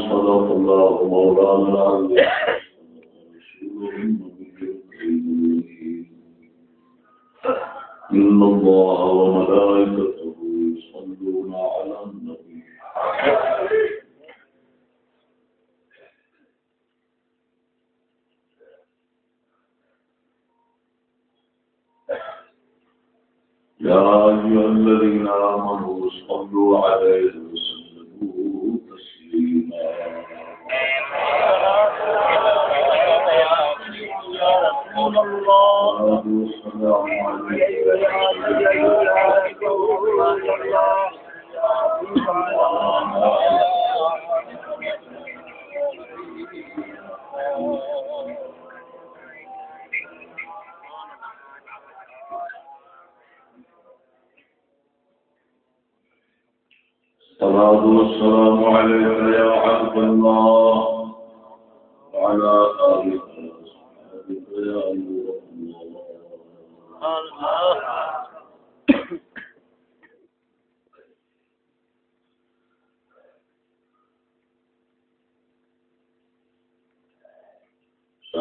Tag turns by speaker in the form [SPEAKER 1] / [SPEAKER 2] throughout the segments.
[SPEAKER 1] صدق الله مولانا إن الله وملائكته يصلون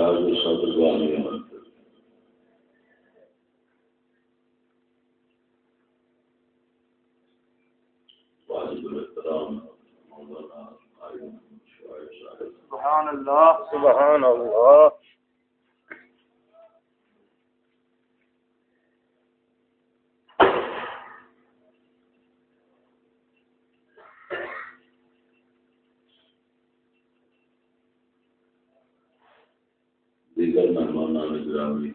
[SPEAKER 1] صاحب صدر والی امانت واجب
[SPEAKER 2] سبحان اللہ سبحان
[SPEAKER 1] اللہ۔ always.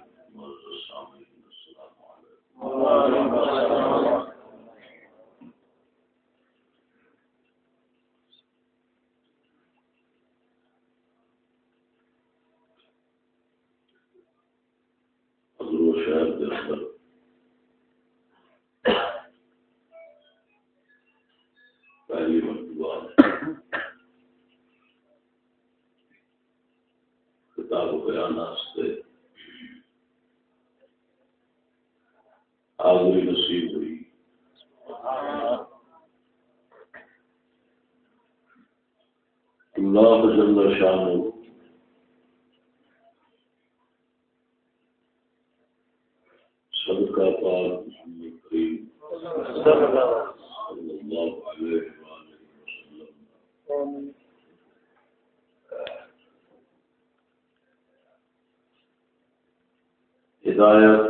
[SPEAKER 1] حاضری نصیب ہوئی۔ اللہ جل شانہ۔ صدقہ پاک محمد کریم۔ صلی اللہ علیہ وسلم ہدایت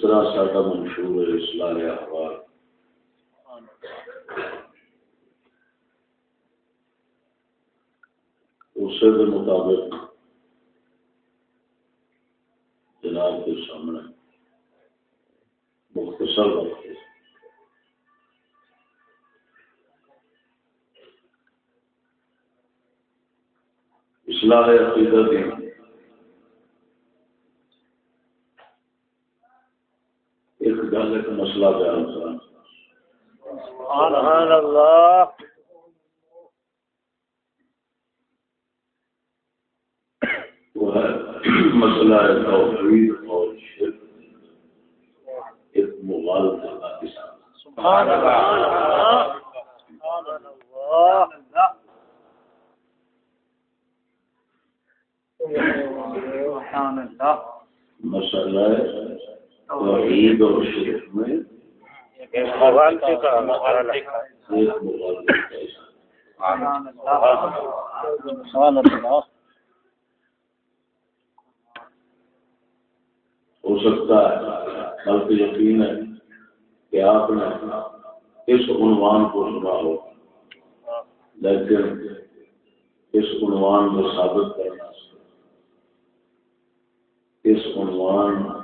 [SPEAKER 1] جس طرح ساڈا منشور ہے اصلاح احوال۔ اسی کے مطابق جناب کے سامنے مختصر وقت ہے۔ اصلاح عقیدہ دی ایک گل ایک مسئلہ بیان کرنا
[SPEAKER 2] سبحان اللہ
[SPEAKER 1] وہ ہے مسئلہ ہے توحید اور شرک ایک مغالطہ کا حصہ
[SPEAKER 2] سبحان اللہ سبحان اللہ سبحان اللہ
[SPEAKER 1] مسئلہ ہے توحید اور شرک میں
[SPEAKER 2] مغالطے کا مغالطے کا۔
[SPEAKER 1] ایک مغالطہ کا حصہ
[SPEAKER 2] سبحان اللہ سبحان اللہ
[SPEAKER 1] ہو سکتا ہے بلکہ یقین ہے کہ آپ نے اس عنوان کو سنا ہو۔ لیکن اس عنوان کو ثابت کرنا۔ اس عنوان کے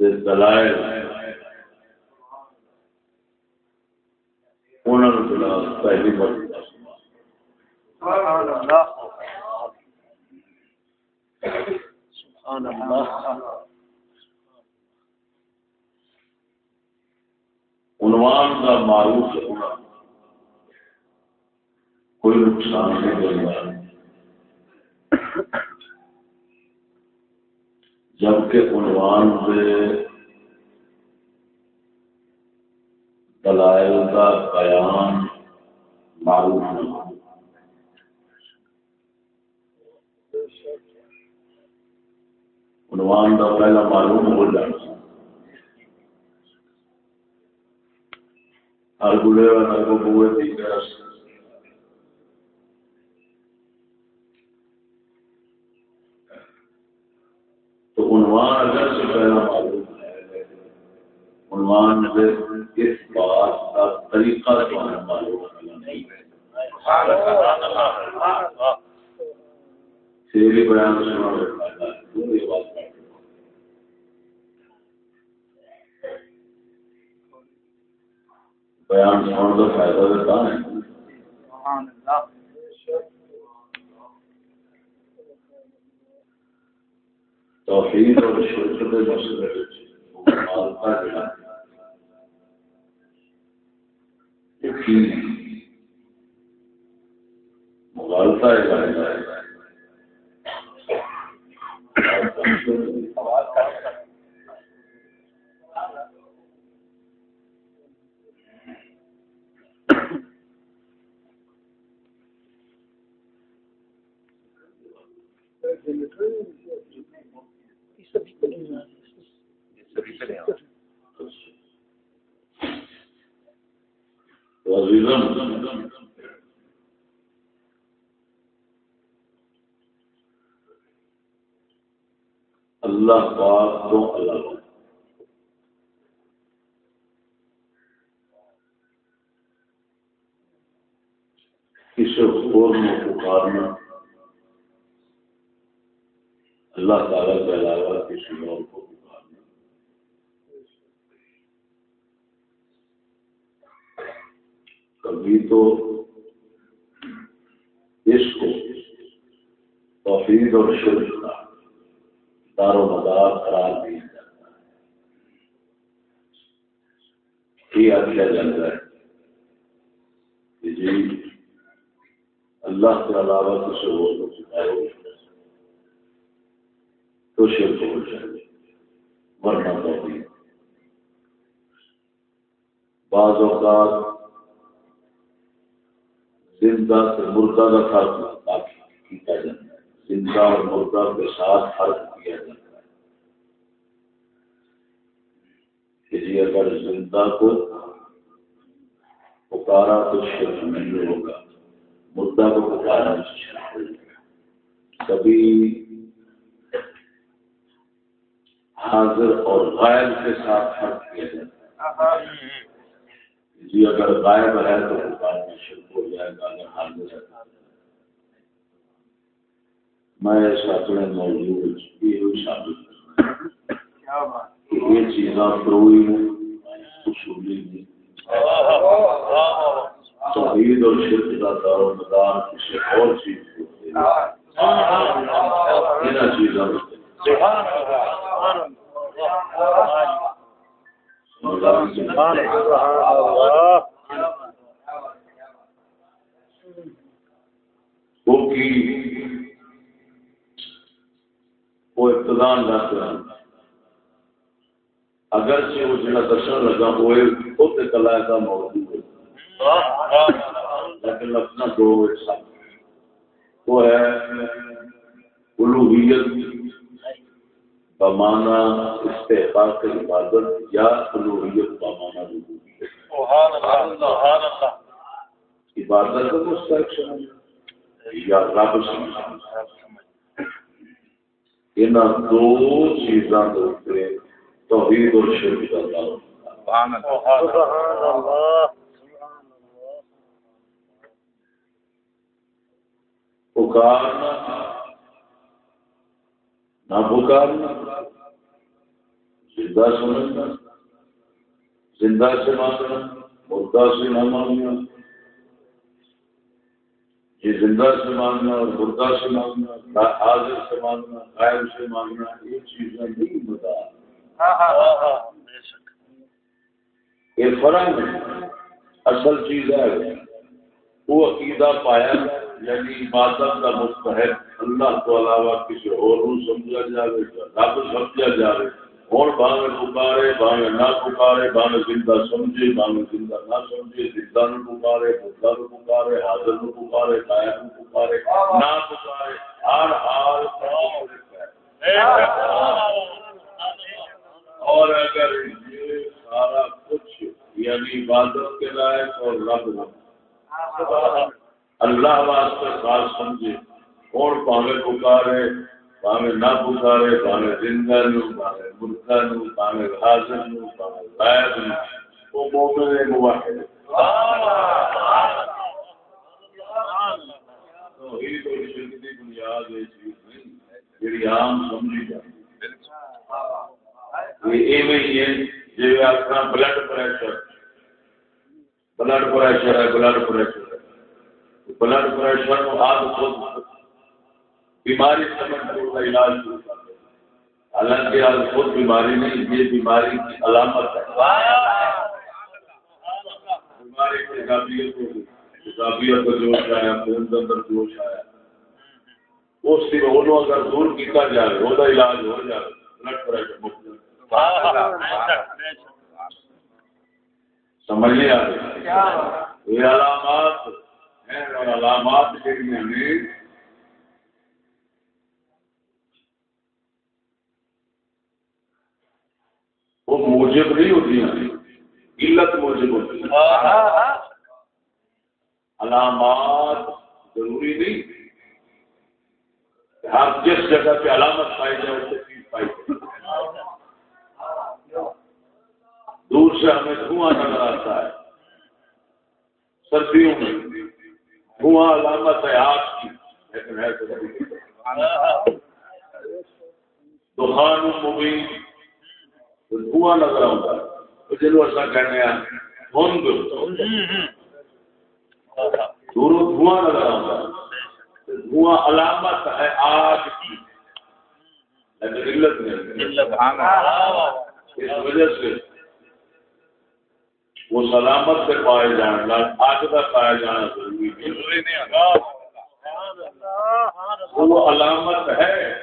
[SPEAKER 1] دلائل، انہوں نے پہلی مرتبہ
[SPEAKER 2] سبحان اللہ
[SPEAKER 1] عنوان کا معروف ہونا کوئی نقصان نہیں دیتا۔ جبکہ عنوان سے دلائل کا بیان معروف نہیں عنوان کا پہلا معلوم ہو جانا ہر گلے والا کو بوئے تھی تو عنوان اگر سے پہلا معلوم ہے عنوان میں اس بات کا طریقہ جو ہے معلوم نہیں ہے سیری بیان سنا بیان سننے کا فائدہ دیتا ہے
[SPEAKER 2] سبحان اللہ
[SPEAKER 1] توحید اور شرک کے مسئلے وچ مخالفت جڑا ہے۔ یقین مغالطہ ہے۔ اللہ پاک تو الگ ہے کسی اور میں پکارنا۔ اللہ تعالیٰ کے علاوہ کسی اور کو پکارنا۔ کبھی تو اس کو توحید اور شرک کا دار و مدار قرار دیا جاتا ہے۔ یہ آخیا جاتا ہے جی اللہ کے علاوہ کسی اور کو پکارو تو شرک ہو جائے۔ ورنہ توحید بعض اوقات زندہ سے مردہ کا فرق کیا جاتا ہے۔ زندہ اور مردہ کے ساتھ فرق کہ جی اگر زندہ کو پکارا تو شرک نہیں ہوگا۔ مردہ کو پکارا تو شرک ہوگا۔ کبھی حاضر اور غائب کے ساتھ فرق کیا جاتا ہے۔ جی اگر غائب ہے تو پکار میں شرک ہو جائے گا۔ اگر حاضر ہے میں اس اپنے موضوع یہ ثابت کرنا یہ چیزاں فروئی اصولی نہیں۔ توحید اور شرک کا دار و مدار کسی اور چیز ان چیزوں وہ وہ ابتدان نہ ڈاکٹر اگر سے وہ جڑا دسن لگا ہوئے خود کلا کا موضوع ہے لیکن اپنا دو وہ ہے الوحیت بمانا استحقاق عبادت یا الوحیت بمانا عبادت کا مستحق یا رب سمجھ ان دو چیزاں توحید اور شرک کا تعلق سبحان اللہ سبحان اللہ پکارنا نہ پکارنا زندہ سمجھنا زندہ سے مانگنا مردہ سے نہ مانگنا یہ زندہ سے مانگنا اور مردہ سے مانگنا حاضر سے مانگنا غائب سے مانگنا یہ چیزیں نہیں بتا یہ فرق اصل چیز ہے۔ وہ عقیدہ پایا یعنی عبادت کا مستحق۔ اللہ کو علاوہ کسی اور سمجھا جائے رب سمجھا جائے اور باغ پکارے باغ نہ پکارے باغ زندہ سمجھے باغ زندہ نہ سمجھے، زندہ نہ پکارے بدلا نہ پکارے، حاضر نہ پکارے غائب نہ پکارے نہ پکارے، ہر حال اور اگر یہ سارا کچھ یعنی عبادت کے لائق اور رب اللہ واسطے خاص سمجھے اور پاوے پکارے پاوے نہ پکارے پاوے زندہ نو پاوے مردہ نو پاوے حاضر نو پاوے غائب نو۔ وہ مومن موحد توحید اور شرک کی بنیاد یہ چیز نہیں۔ جڑی عام سمجھی جاتی جی بلڈ پریشر بلڈ پریشر ہے بلڈ پریشر ہے بلڈ پریشر کو آج خود بیماری سمجھ کا علاج شروع کر حالانکہ آج خود بیماری نہیں، یہ بیماری کی علامت ہے۔ بیماری کی قابلیت ہوگی قابلیت کا جوش آیا، خون کے اندر جوش آیا۔ اس کی اگر دور کیا جائے، وہ علاج ہو جائے۔ بلڈ پریشر مفت سمجھ لیا یہ علامات ہیں اور علامات جڑی وہ موجب نہیں ہوتی علت موجب ہوتی ہیں۔ علامات ضروری نہیں۔ ہر جس جگہ پہ علامت پائی جائے اسے چیز پائی جائے۔ دور سے ہمیں دھواں نظر آتا ہے۔ سردیوں میں دھواں علامت ہے آگ کی۔ لیکن ہے دخان مبین۔ دھواں نظر آتا ہے۔ جنوب کہنے دھواں نظر آتا ہے۔ دھواں علامت ہے آگ کی۔ لیکن علت نہیں اس وجہ سے وہ سلامت سے پائے جانا آج کا پایا جانا ضروری نہیں۔ وہ علامت ہے۔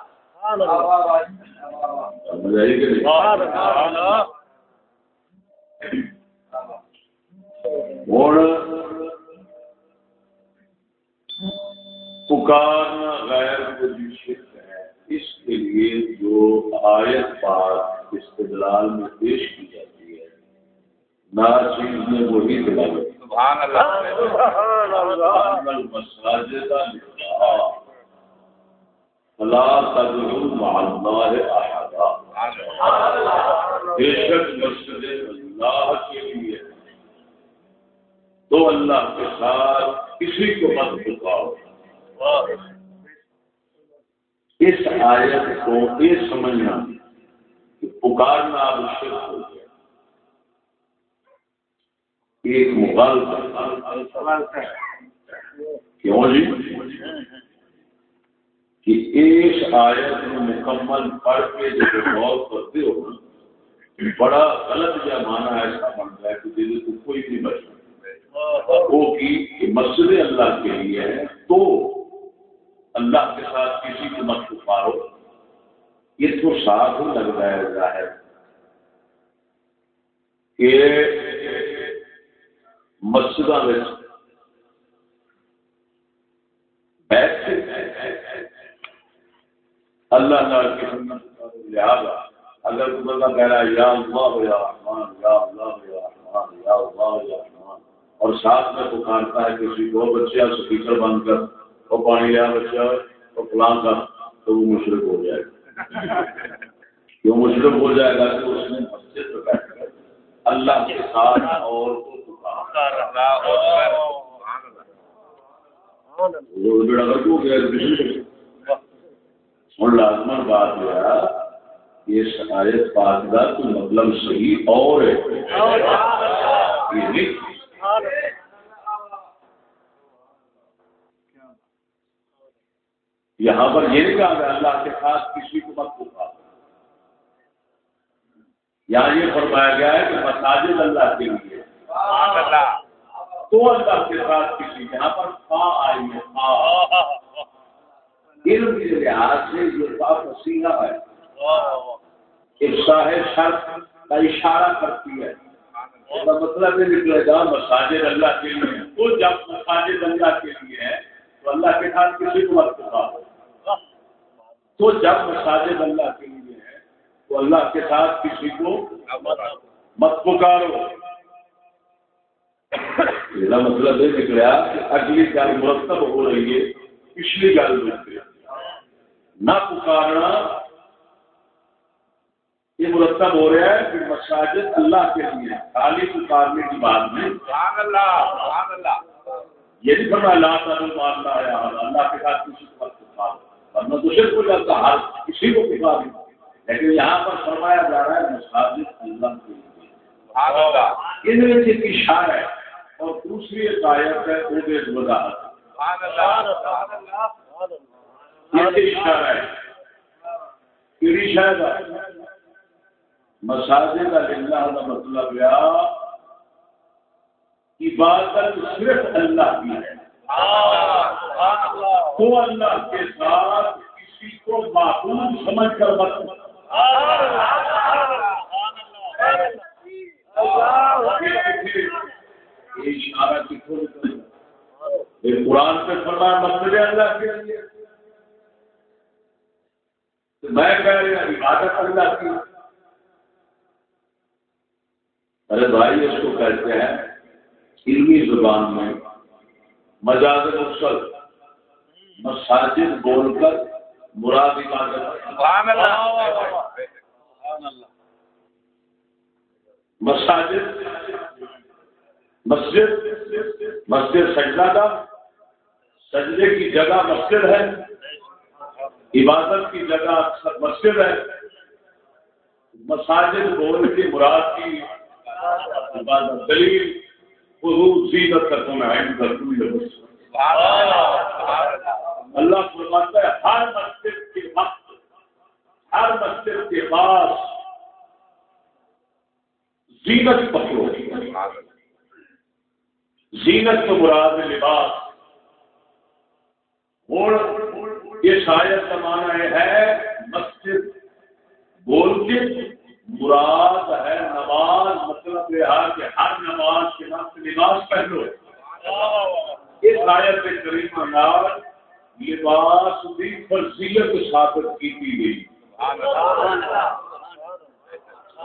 [SPEAKER 1] پکارنا غیر ہے اس کے لیے جو آیت پاک استدلال میں پیش کی جاتی ہے ناچیز نے وہی دلاوت مساجد فلا تدعو مع الله احدا بے شک مسجد اللہ کے لیے. تو اللہ کے ساتھ کسی کو مت پکاؤ اس آیت کو یہ سمجھنا کہ پکارنا اب ہو گیا. ایک مغل کیوں جی؟ کہ اس آیت میں مکمل پڑھ کے جب غور کرتے ہو نا، بڑا غلط یا مانا ایسا بنتا ہے کہ دل کو کوئی نہیں بچتا وہ کی مسجد اللہ کے لیے ہے، تو اللہ کے ساتھ کسی کو مت پکارو یہ تو ساتھ ہی لگ رہا ہے، ظاہر۔ کہ مسجد بیٹھ کے اللہ تعالی کی سنت کا لہٰذا اگر تم اللہ کہہ رہا ہے یا اللہ یا رحمان یا اللہ یا رحمان یا اللہ یا رحمان اور ساتھ میں پکارتا ہے کسی کو بچے سپیکر بند کر وہ پانی لیا بچہ اور فلاں کا تو وہ مشرق ہو جائے گا کیوں مشرق ہو جائے گا کہ اس نے مسجد پہ بیٹھ کر اللہ کے ساتھ اور لازمن بات یہ یہ شکایت پاک کا تو مطلب صحیح اور ہے۔ یہاں پر یہ نہیں کہا گیا اللہ کے ساتھ کسی کو مت پکا یہاں یہ فرمایا گیا ہے کہ مساجد اللہ کے لیے۔ تو اللہ کے ساتھ کسی۔ یہاں پر خا آئی ہے علم کے لحاظ سے یہ بات وسیلہ ہے افساہ شرط کا اشارہ کرتی ہے۔ مطلب یہ نکلے گا مساجد اللہ کے لیے۔ تو جب مساجد اللہ کے لیے ہے تو اللہ کے ساتھ کسی کو مت پکا تو جب مساجد اللہ کے لیے ہے تو اللہ کے ساتھ کسی کو مت پکارو۔ میرا مطلب یہ نکلا کہ اگلی گل مرتب ہو رہی ہے، پچھلی گل میں نہ پکارنا یہ مرتب ہو رہا ہے کہ مساجد اللہ کے لیے خالی پکارنے کی بات میں یہ نہیں فرمایا اللہ۔ اللہ کے ساتھ کسی کو مت پکارو۔ ورنہ صرف ہو جاتا ہر کسی کو پکا نہیں لیکن یہاں پر فرمایا جا رہا ہے مساجد اللہ کے لیے۔ ان میں ایک اشارہ ہے اور دوسری ایک آیت ہے وہ بے وضاحت اشارہ ہے۔ مساجد اللہ کا مطلب یا عبادت صرف اللہ کی ہے۔ تو اللہ کے ساتھ کسی کو معقول سمجھ کر مت۔ اشارہ قرآن سے فرمایا مسئلے اللہ کے لیے۔ میں کہہ رہا عبادت اللہ کی ارے بھائی اس کو کہتے ہیں علمی زبان میں مجاز مقصد مساجد بول کر مراد مساجد مسجد مسجد سجدہ کا سجدے کی جگہ مسجد ہے۔ عبادت کی جگہ اکثر مسجد ہے۔ مساجد بول کی مراد کی عبادت دلیل اللہ فرماتا ہے، ہر مسجد کے وقت ہر مسجد کے پاس زینت پکڑو۔ زینت تو مراد لباس۔ اور یہ شاید زمانہ ہے مسجد۔ بول کے مراد ہے نماز مطلب یہ ہے کہ ہر نماز کے نام سے نماز پہلو اس آیت کے قریب انداز لباس کی فرضیت ثابت کی گئی۔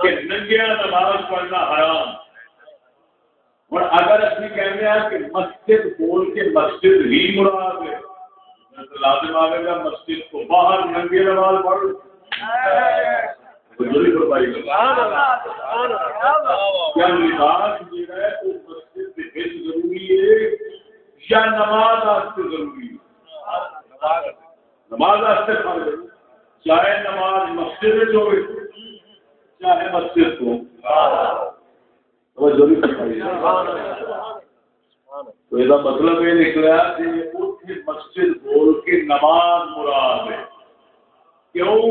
[SPEAKER 1] کہ ننگیا نماز پڑھنا حرام۔ اور اگر اسی کہنے ہیں کہ مسجد بول کے مسجد ہی مراد ہے۔ لازم آئے گا مسجد کو باہر ننگے نماز پڑھ کیا لباس جو ہے وہ مسجد ضروری ہے یا نماز ضروری ہے؟ نماز چاہے نماز مسجد ہو چاہے مسجد کو۔ تو یہ مطلب یہ نکلا کہ کہ مسجد بول کے نماز مراد ہے۔ کیوں؟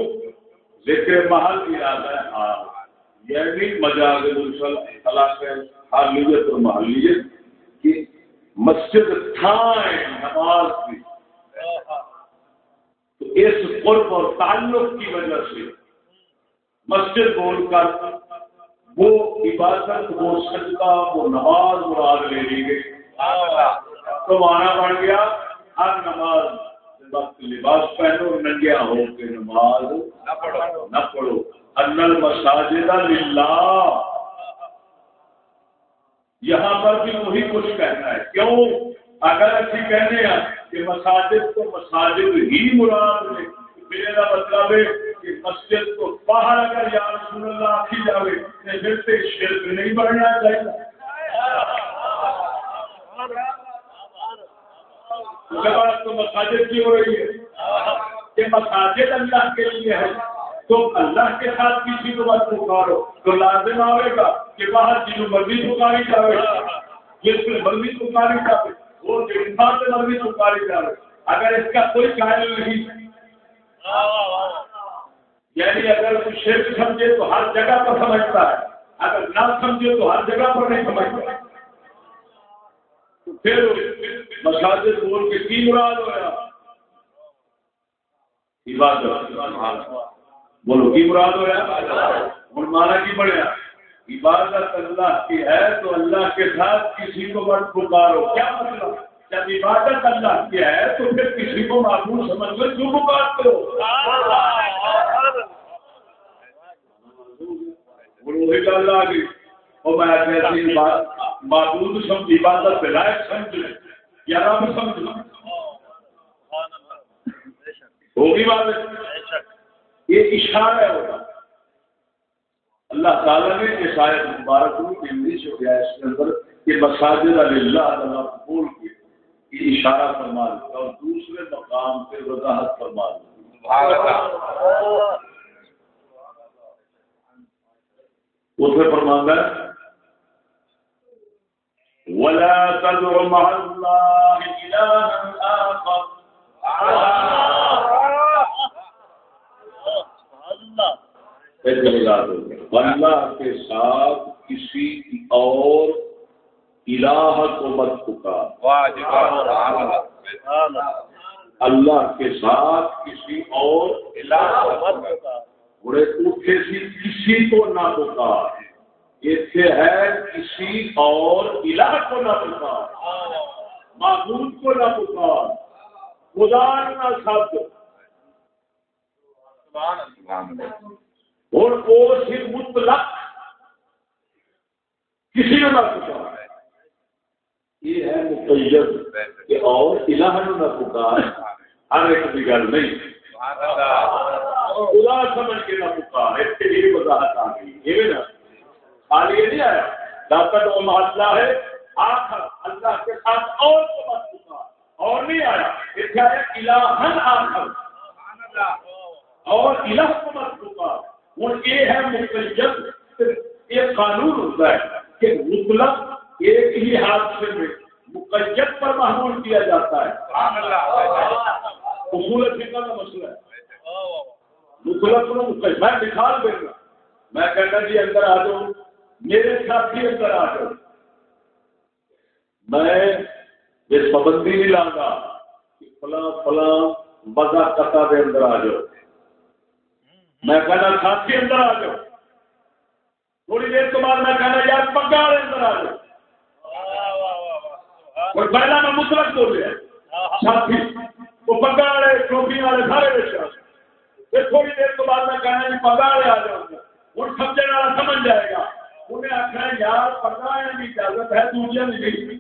[SPEAKER 1] ذکر محل ارادہ ہے ہاں یعنی مجاز حالیت اور محلیت کی مسجد تھائیں نماز کی۔ تو اس قرب اور تعلق کی وجہ سے مسجد بول کر وہ عبادت، وہ سجدہ وہ نماز مراد لے لی گئی۔ تو مانا بن گیا ہر نماز وقت لباس پہنو ننگیا ہو کے نماز نہ پڑھو۔ انل مساجد للہ۔ یہاں پر بھی وہی کچھ کہنا ہے۔ کیوں؟ اگر اچھی کہنے ہیں کہ مساجد کو مساجد ہی مراد ہے۔ میرا مطلب ہے کہ مسجد کو باہر اگر یا رسول اللہ آخی جائے تو پھر سے شرک نہیں بڑھنا چاہیے۔ تو مساجد کی ہو رہی ہے، کہ مساجد اللہ کے لیے ہے، تو اللہ کے ساتھ کسی کو مت پکارو۔ تو لازم آئے گا کہ باہر جنہوں مرضی پکاری جائے، جس میں مرضی پکاری جائے، وہ انسان سے مرضی پکاری جائے۔ اگر اس کا کوئی قائل نہیں یعنی اگر کوئی شرک سمجھے تو ہر جگہ پر سمجھتا ہے۔ اگر نہ سمجھے تو ہر جگہ پر نہیں سمجھتا۔ پھر مساجد بول کے کی مراد ہوا عبادت بولو، کی مراد ہوا ہوں مانا کی بڑھیا؟ عبادت اللہ کی ہے تو اللہ کے ساتھ کسی کو مت پکارو۔ کیا مطلب؟ جب عبادت اللہ کی ہے تو پھر کسی کو معلوم سمجھ لو کیوں پکار کرو وہی گل آ گئی اور میں معبود سمجھ عبادت لائق سمجھ لیں۔ یا رب سمجھ لیں ہوگی بات؟ یہ اشارہ ہے ہوگا اللہ تعالیٰ نے اس آیت مبارک میں انگلش ہو گیا اس کے اندر کہ مساجد اللہ تعالیٰ بول کے یہ اشارہ فرما دیتا اور دوسرے مقام پہ وضاحت فرما دیتا اس میں فرمانا ہے ولا تدع مع الله إلها آخر. اللہ کے ساتھ کسی اور الہ کو مت پکار. اللہ کے ساتھ کسی اور الہ مت پکار. بڑے اٹھے سی کسی کو نہ پکار. اتنے ہے کسی اور الہ کو نہ پکار، معبود کو نہ پکار، خدا نہ سب۔ اور وہ صرف مطلق کسی نے نہ پکار۔ یہ ہے مقید کہ اور الہ نہ پکار، ہر ایک کی گل نہیں۔ خدا سمجھ کے نہ پکار، اس کے لیے وضاحت آ گئی۔ یہ نا خالی نہیں آیا ڈاکٹر وہ محلہ ہے۔ آخر اللہ کے ساتھ اور کو مت پکار اور نہیں آیا۔ اس کا الہن آخر۔ اور الہ کو مت پکار ہوں یہ ہے مقیت ایک قانون ہوتا ہے کہ مطلب ایک ہی حادثے میں مقیت پر محمول کیا جاتا ہے۔ اصول فکر کا مسئلہ ہے۔ مطلب میں مثال دوں گا میں کہنا جی اندر آ جاؤں میرے ساتھی اندر آ جاؤ میں یہ پابندی نہیں لاگا کہ فلاں فلاں مزہ کتا کے اندر آ جاؤ۔ میں کہنا ساتھی اندر آ جاؤ۔ تھوڑی دیر کے بعد میں کہنا یار پگا اندر آ جاؤ۔ اور پہلا میں مطلق بول رہا ساتھی، وہ پگا والے ٹوپی والے سارے بچے پھر تھوڑی دیر تو بعد میں کہنا جی پگا والے آ جاؤ۔ ہوں سمجھنے والا سمجھ جائے گا۔ انہیں آخنا یار پگا کی اجازت ہے دوسرے نہیں.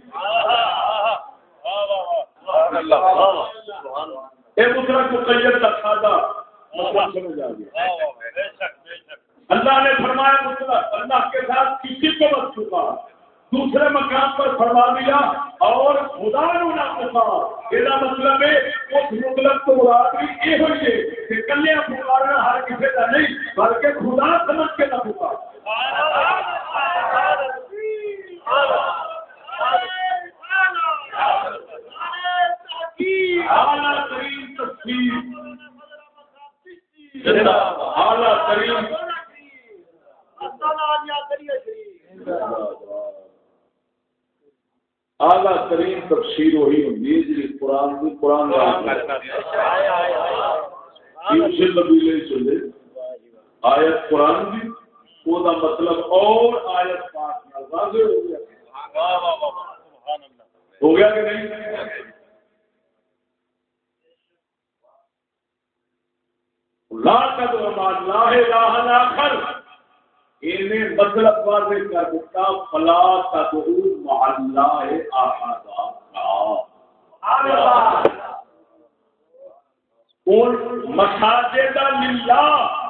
[SPEAKER 1] یہ مطلب کو کا سادہ اللہ نے فرمایا مطلب اللہ کے ساتھ کسی کو مت چکا دوسرے مقام پر فرما دیا اور خدا نہ پکا یہ مطلب ہے، اس مطلب تو مراد بھی یہ ہوئی ہے کہ کلیا پکارنا ہر کسی کا نہیں، بلکہ خدا سمجھ کے نہ پکا جی آیت قرآن کی وہ مطلب اور آیت پاک واضح ہو گیا۔ ہو گیا کہ نہیں؟ لا الہ الا اللہ انہیں مطلب واضح کر دیتا فلا تدعو مع اللہ احد۔ کون؟ مساجد للہ۔ اس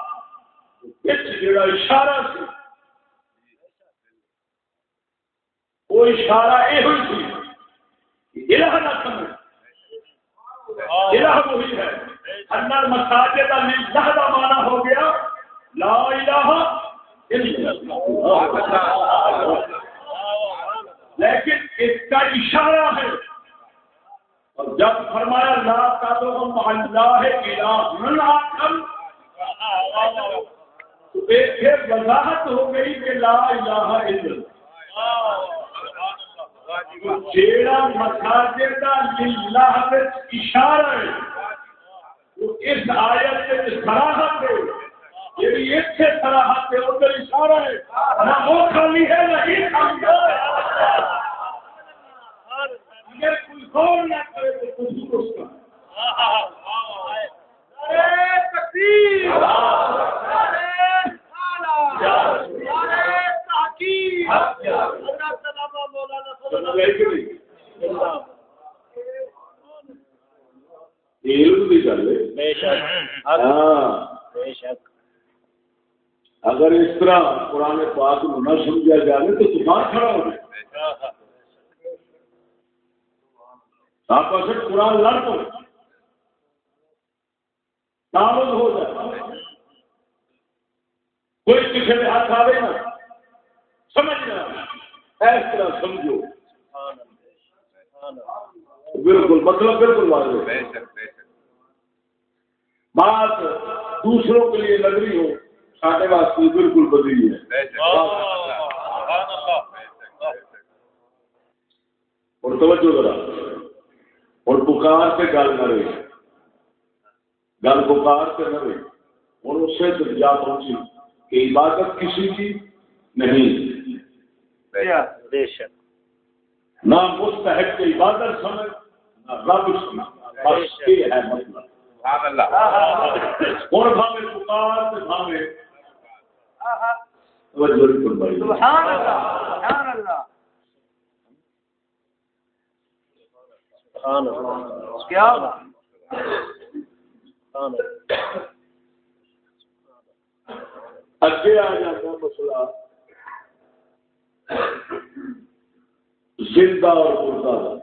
[SPEAKER 1] جڑا اشارہ سی، وہ اشارہ یہ ہوئی تھی الہ نہ سمجھ، الہ وہی ہے۔ مساجد کا معنی ہو گیا، لا الہ لیکن اس کا اشارہ ہے۔ اور جب فرمایا، لا تعلم اللہ الہ تو ایک وضاحت ہو گئی کہ لا الہ الا جیڑا مساجد للہ اشارہ ہے وہ اس آیت سے سراہت ہے بھی ایک سے سراہت ہے ادھر اشارہ ہے۔ نہ وہ خالی ہے نہ ہی خالی ہے۔ اگر کوئی غور نہ کرے تو کچھ اس کا ہاں، اگر اس طرح قرآن پاک کو نہ سمجھا جائے تو طوفان کھڑا ہو جائے۔ آپ قرآن لڑ پڑے نامد ہو جائے۔ کوئی کسی کے ہاتھ آئے نا سمجھنا اس طرح سمجھو۔ بالکل مطلب بالکل واضح بات دوسروں کے لیے لگ رہی ہو سارے واسطے بالکل بدلی ہے۔ اور توجہ ذرا۔ اور بخار سے گل نہ رہی۔ گل بخار سے نہ رہی۔ اور اس سے درجا پہنچی۔ کہ عبادت کسی کی نہیں۔ نہ مستحق کی عبادت سمجھ نہ رب سمجھ بس یہ ہے مطلب اور بھاوے پکار سے بھاوے۔
[SPEAKER 2] سبحان اللہ سبحان اللہ۔ سبحان اللہ۔ کیا
[SPEAKER 1] اگے آ جاتا مسئلہ زندہ اور مردہ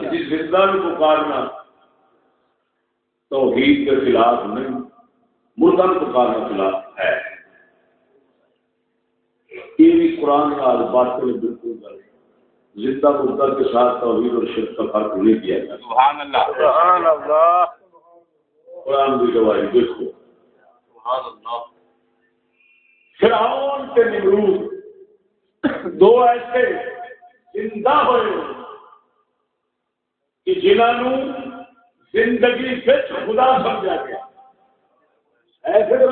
[SPEAKER 1] کسی زندہ پکارنا توحید کے خلاف نہیں مردہ بھی پکارنا خلاف ہے یہ بھی قرآن کا بات بالکل غلط زندہ مردہ کے ساتھ توحید اور شرک کا فرق نہیں کیا جاتا۔
[SPEAKER 2] سبحان اللہ۔ سبحان اللہ۔
[SPEAKER 1] قرآن کی گواہی دیکھو۔
[SPEAKER 2] سبحان اللہ۔
[SPEAKER 1] فرعون کے نمرود۔ دو ایسے زندہ ہوئے۔ کہ جنہوں زندگی سے خدا سمجھا گیا۔ ایسے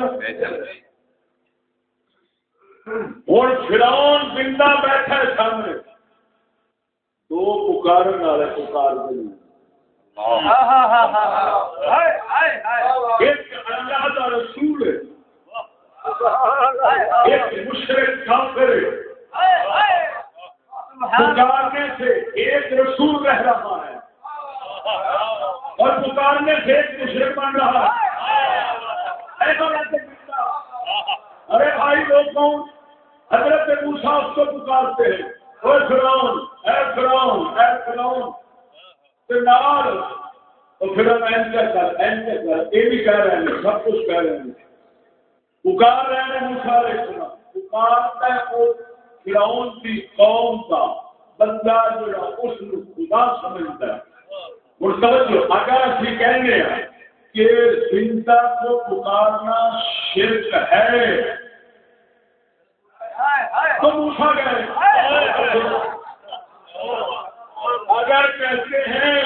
[SPEAKER 1] ہوں فرعون زندہ بیٹھا ہے سامنے۔ پکارن والے پکار ایک اللہ کا رسول ہے۔ ایک مشرق کافر ہے۔ پکارنے سے ایک رسول رہ رہا ہے۔ اور پکارنے سے ایک مشرق بن رہا ہے۔ ایسا؟ ارے بھائی کون؟ حضرت موسا اس کو پکارتے ہیں۔ اے اے اے نال پھر ہم کر کر؟ یہ بھی کہہ رہے ہیں، سب کچھ کہہ رہے ہیں۔ پکار رہے ہیں علیہ السلام پکارتا ہے وہ کی قوم کا بندہ جو اس کو خدا سمجھتا ہے۔ اور اگر اسی کہیں گے کہ زندہ کو پکارنا شرک ہے تو موسا گئے۔ اگر کہتے ہیں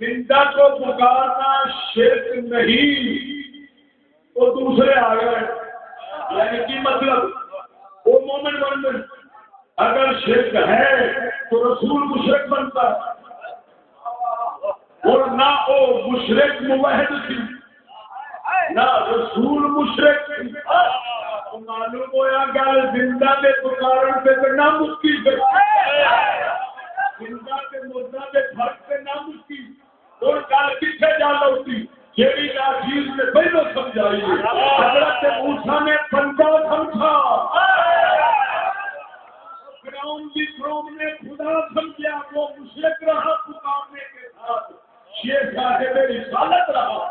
[SPEAKER 1] زندہ کو پکارنا شرک نہیں، تو دوسرے آ گئے۔ یعنی کی مطلب؟ وہ مومن بن گئے۔ اگر شرک ہے، تو رسول مشرق بنتا۔ ہے اور نہ وہ مشرق موحد تھی، نہ رسول مشرق تھی معلوم ہوا گل زندہ کے پکارن پہ تو نہ مکی زندہ کے مردہ کے فرق پہ نہ مکی اور گل کتنے جا لوٹی یہی چیز نے پہلو سمجھائی حضرت موسا نے بندہ سمجھا۔ فرعون کی قوم نے خدا سمجھا وہ مشرق رہا پکارنے کے ساتھ۔ یہ صاحب رسالت رہا۔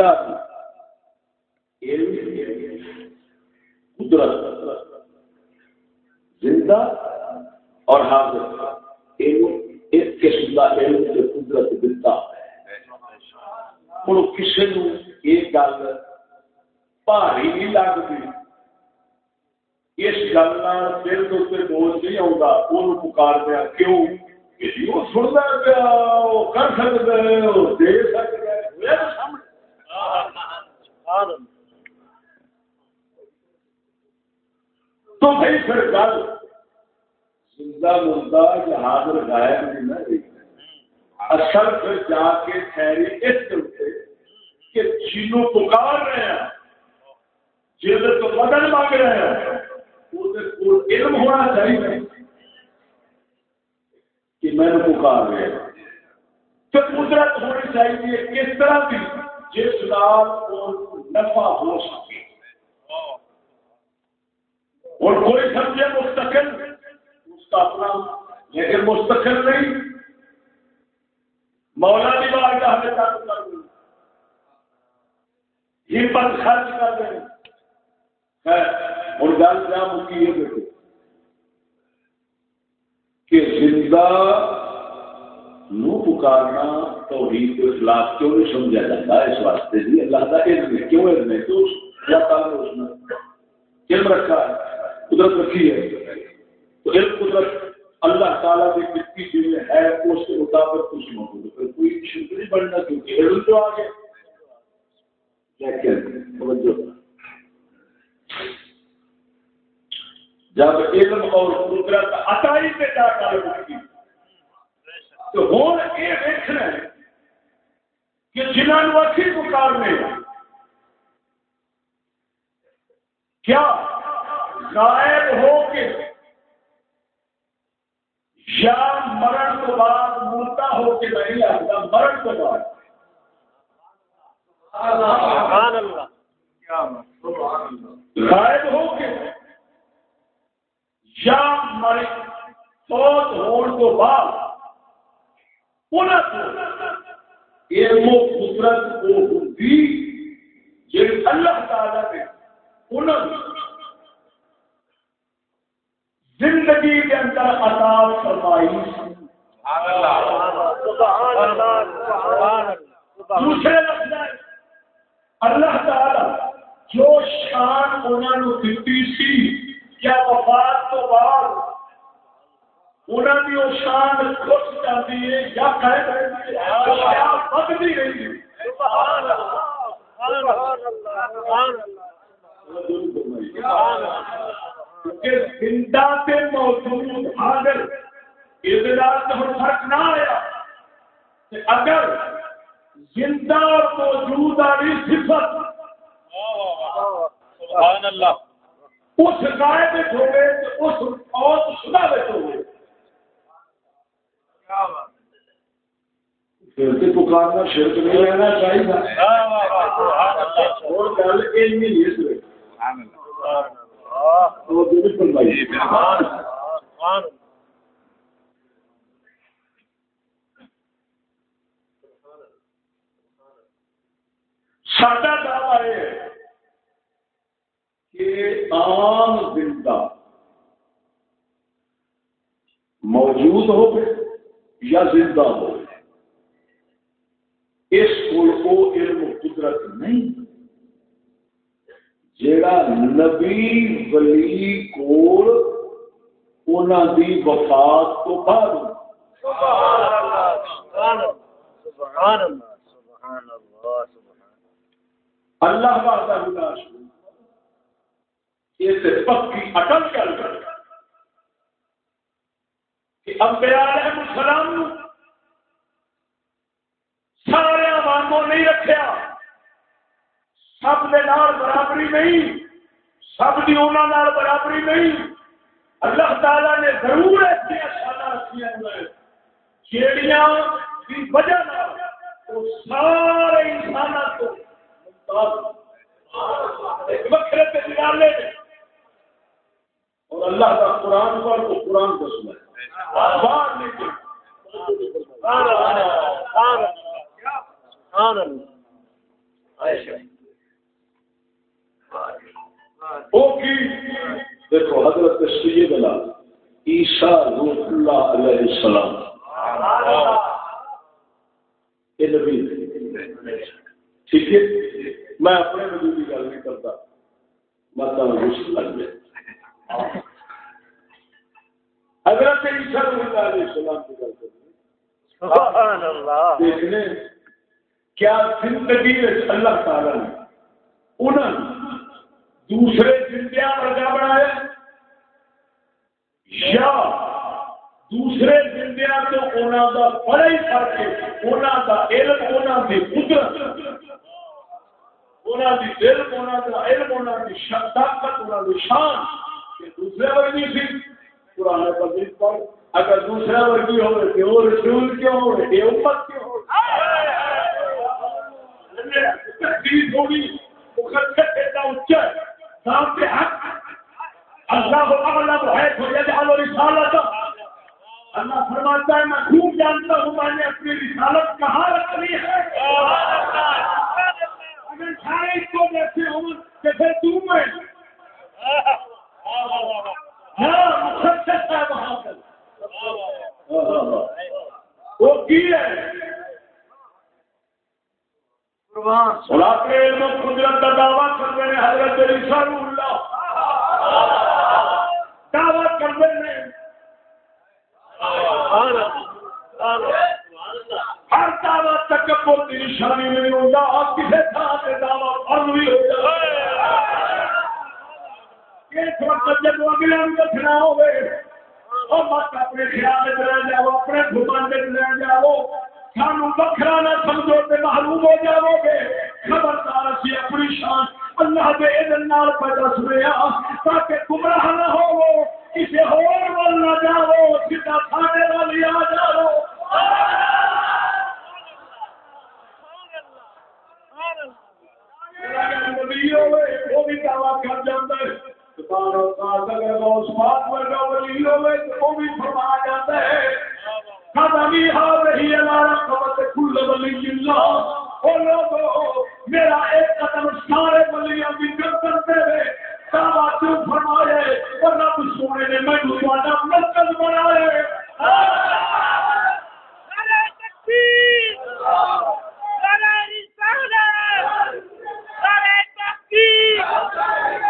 [SPEAKER 1] زندہ علم، قدرت، زندہ اور حاضر۔ علم، ایک قسم کا علم جو قدرت دیتا ہوں کسی نو یہ گل بھاری نہیں لگتی۔ اس گل دل کے بوجھ نہیں آتا وہ پکار دیا کیوں؟ کہ جی وہ سنتا پیا، وہ کر سکتا ہے وہ دے سکتا سبحان اللہ۔ تو پھر پھر گل زندہ مردہ یا حاضر غائب نہیں نہ اصل پھر جا کے ٹھہری اس طرح کہ جنوں پکار رہے ہیں جن تو مدد مانگ رہے ہیں علم ہونا چاہیے کہ میں نے پکار رہے قدرت ہونی چاہیے کس طرح کی جس نال نفع ہو سکے۔ اور کوئی سمجھے مستقل، اس کا اپنا لیکن مستقل نہیں۔ مولا بھی بار کا ہمیں کر دوں ہمت خرچ کر دیں اور گل کیا مکی ہے دیکھو کہ زندہ پکارنا توحید کے خلاف کیوں نہیں سمجھا جاتا؟ اس واسطے جی اللہ کا علم ہے۔ کیوں علم ہے؟ تو اللہ تعالیٰ نے اس میں۔ علم رکھا ہے۔ قدرت رکھی ہے۔ تو علم قدرت اللہ تعالیٰ کی کتنی چیزیں ہے، اس کے مطابق کچھ موجود ہے۔ پھر کوئی شکر نہیں بننا کیونکہ علم تو آ آگے جب علم اور قدرت عطائی پہ کیا جا کر تو ہوں یہ دیکھنا ہے کہ جنہوں اچھی پکارنے کیا غائب ہو کے یا مرن تو بعد ملتا ہو کے نہیں آتا مرن تو بعد۔ غائب ہو کے یا مر فوت ہونے تو بعد علم و قدرت وہ ہوگی جی اللہ تعالیٰ نے زندگی کے اندر عطا فرمائی۔ دوسرے لفظ اللہ تعالی جو شان انہوں نے دیتی سی، یا وفات تو بعد انہوں کی وہ شان خوش جاتی ہے یا بدتی رہی ہے زندہ سے موجود حاضر فرق نہ آیا اگر زندہ اور موجود والی صفت اس میں ہوئے اس اور شدہ میں ہوئے پکارنا شرک نہیں رہنا چاہیے اور گل یہ ساڈا دعوی ہے کہ عام زندہ موجود ہو یا زندہ ہو۔ اس کو علم قدرت نہیں۔ جیڑا نبی ولی کول انہاں دی وفات تو بعد۔ اللہ وحدہ لا شریک۔ یہ پکی اٹل کر کر۔ کہ انبیاء علیہ السلام سارے وانگوں نہیں رکھیا۔ سب کے نال برابری نہیں، سب کی انہوں برابری نہیں۔ اللہ تعالی نے ضرور ایسا شانہ رکھا ہوئے جیڑیاں کی وجہ سارے انسان کو وکرے نکالے اور اللہ کا قرآن پر تو قرآن کو سنا باہر نکل دیکھو، حضرت سیدنا عیسیٰ روح اللہ علیہ السلام۔ یہ نبی۔ ٹھیک ہے؟ میں اپنے نبی کی گل نہیں کرتا۔ میں ماتا لگ گیا حضرت عیسیٰ اللہ علیہ السلام کی گل کرتے دیکھنے کیا زندگی اللہ تعالی نے انہوں دوسرے زندیا ورگا بنایا؟ یا دوسرے زندیا تو انہوں دا بڑا ہی فرق ہے انہوں دا علم انہوں دی قدرت۔ انہوں دی دل انہوں دا علم انہوں دی طاقت انہوں دی شان۔ دوسرے ورگی سی۔ پرانے پبلک پر، اگر دوسرا ورگی ہو تو وہ رسول کیوں ہو یہ امت کیوں ہو تھوڑی مقدس اتنا اچا اللہ اللہ ہے، تو یجعل رسالت اللہ فرماتا ہے، میں خوب جانتا ہوں، میں نے اپنی رسالت کہاں رکھنی ہے؟ اگر سارے اس کو جیسے ہوں، کہ پھر تم میں۔ ہاں ہے وہاں پر۔ وہ کی ہے؟ قدرت کا دعویٰ ہیں حضرت اللہ۔ ہیں ہر دعوی تکبر کی نشانی نہیں ہوتا اور کسی تھان سے دعوی فرض بھی ہو جائے اس وقت جب اگلے اور مت اپنے خیال رہ جاؤ اپنے رہ جاؤ سانو نہ سمجھو تے محروم ہو جاؤ گے خبردار اپنی شان اللہ دے اذن نال پیدا تاکہ گمراہ نہ ہو کسی اور ول نہ جاؤ سیدھا آ جاؤ وہ بھی دعوی کر جاتا ہے سرکار اگر اسمان ورگا ولی ہوئے تو وہ بھی فرما جاتا ہے میرا ایک قدم سارے بلیاں بھی کرتے ہوئے فرمائے رب سونے نے مینو مرکز بنایا نبی اپنی امتیازی شان کا دعویٰ پہ فرما ہے فرما ہے انبئکم بما تاکلون وما تدخرون فی بیوتکم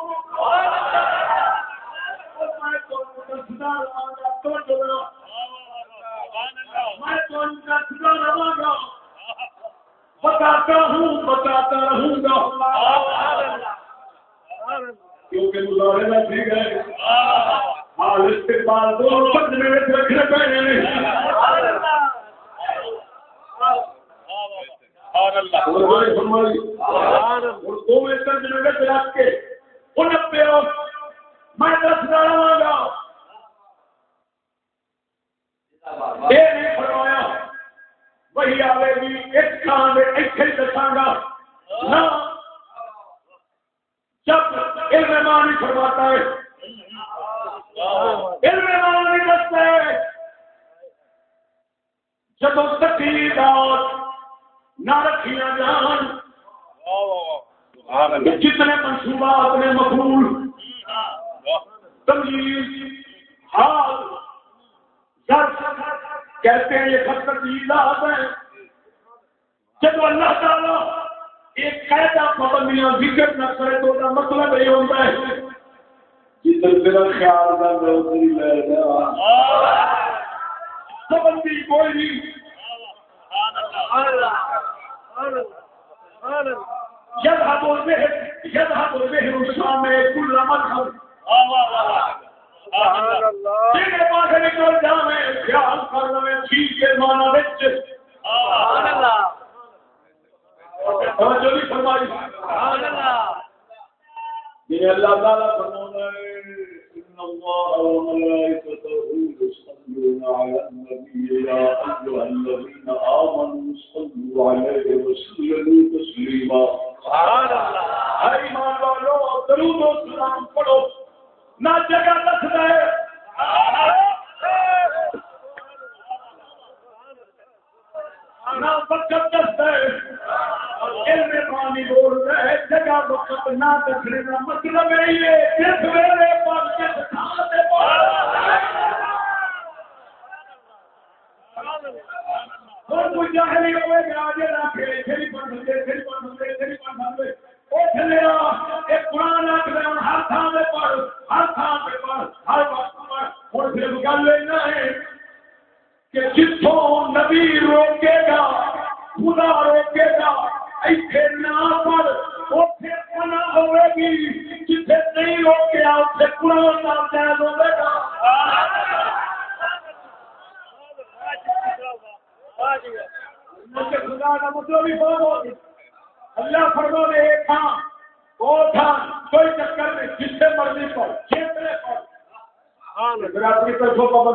[SPEAKER 1] کیونکہ مظاہرے میں ٹھیک ہے۔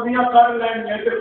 [SPEAKER 1] bi nga xam ne ñooy def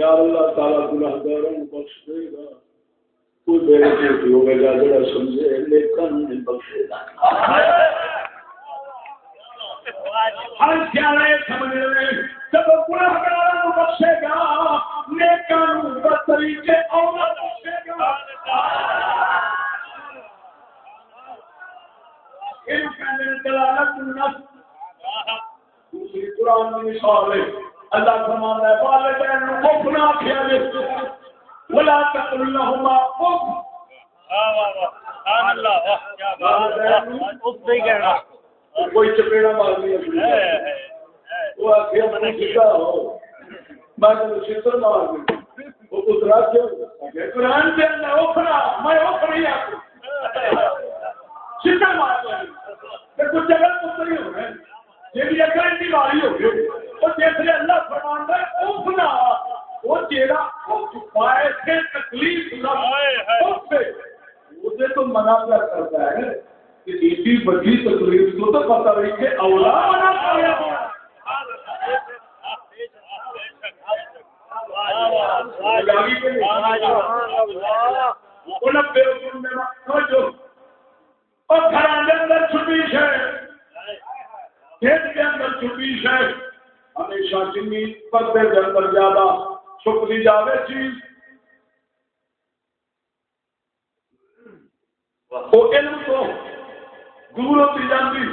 [SPEAKER 1] یا اللہ تعالیٰ گناہ گاروں بخش دے گا۔ کوئی میرے جیت ہو گا جڑا سمجھے، لیکن نہیں بخشے گا۔ ہر سیاح سمجھ رہے جب گناہ گاروں کو بخشے گا، لیکن طریقے اور بخشے گا۔ دوسری قرآن میں مثال ہے۔ اللہ فرماتا ہے والدین کو نہ کیا جے ولا تقل لهما خوف کوئی چپیڑا مار دیا وہ آخیا میں کیا ہو۔ میں چھتر مار دوں۔ وہ پترا کیوں؟ قرآن کے اندر اوکھنا میں اوکھ نہیں آتی چھتر مار دوں کچھ جگہ پتری ہو رہے جی اگر ماری ہو گئی۔ وہ جس اللہ فرمان ہے اپنا وہ چہرہ تکلیف اسے تو منع کر کرتا ہے کہ ایسی بڑی تکلیف کو تو پتا رہی کہ اولا منع کر اور گھر اندر چھٹی ہے کھیت کے اندر چھپی ہے۔ ہمیشہ جنگی پردے کے اندر زیادہ چھپ لی جاوے چیز۔ وہ علم تو دور ہوتی جاتی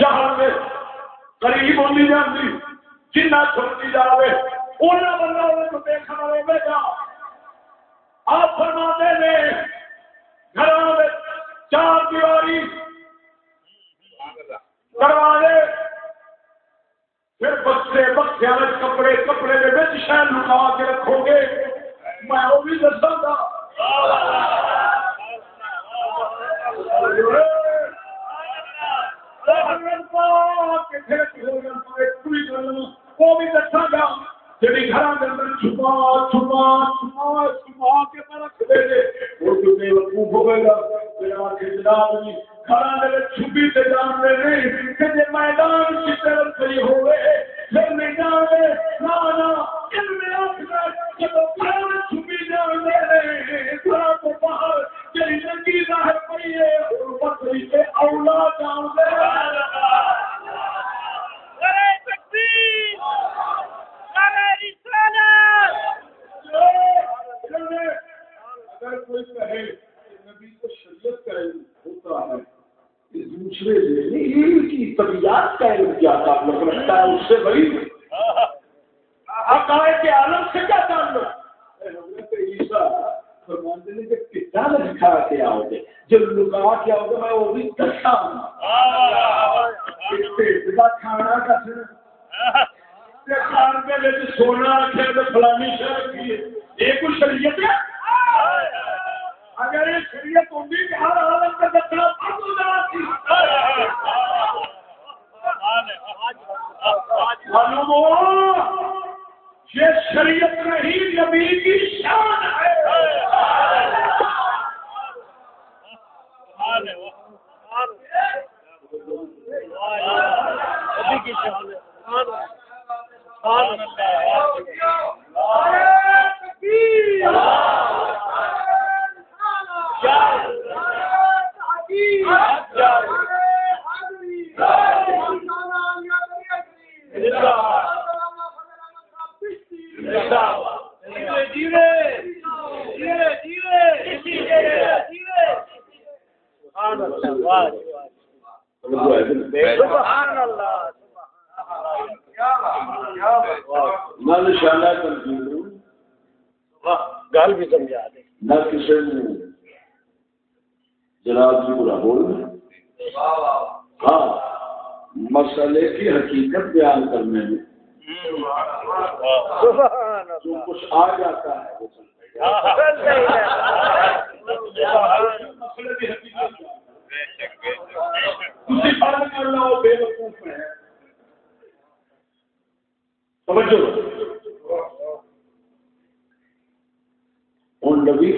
[SPEAKER 1] جہاں میں قریب ہوتی جاتی جنہ چھپتی جاوے۔ اونا بندہ ہوئے دیکھنا ہوئے گا آپ فرما دے گھروں میں چار دیواری دروازے پھر بکسے بکسے والے کپڑے کپڑے کے شہر لکا کے رکھو گے۔ میں وہ بھی دسا گا۔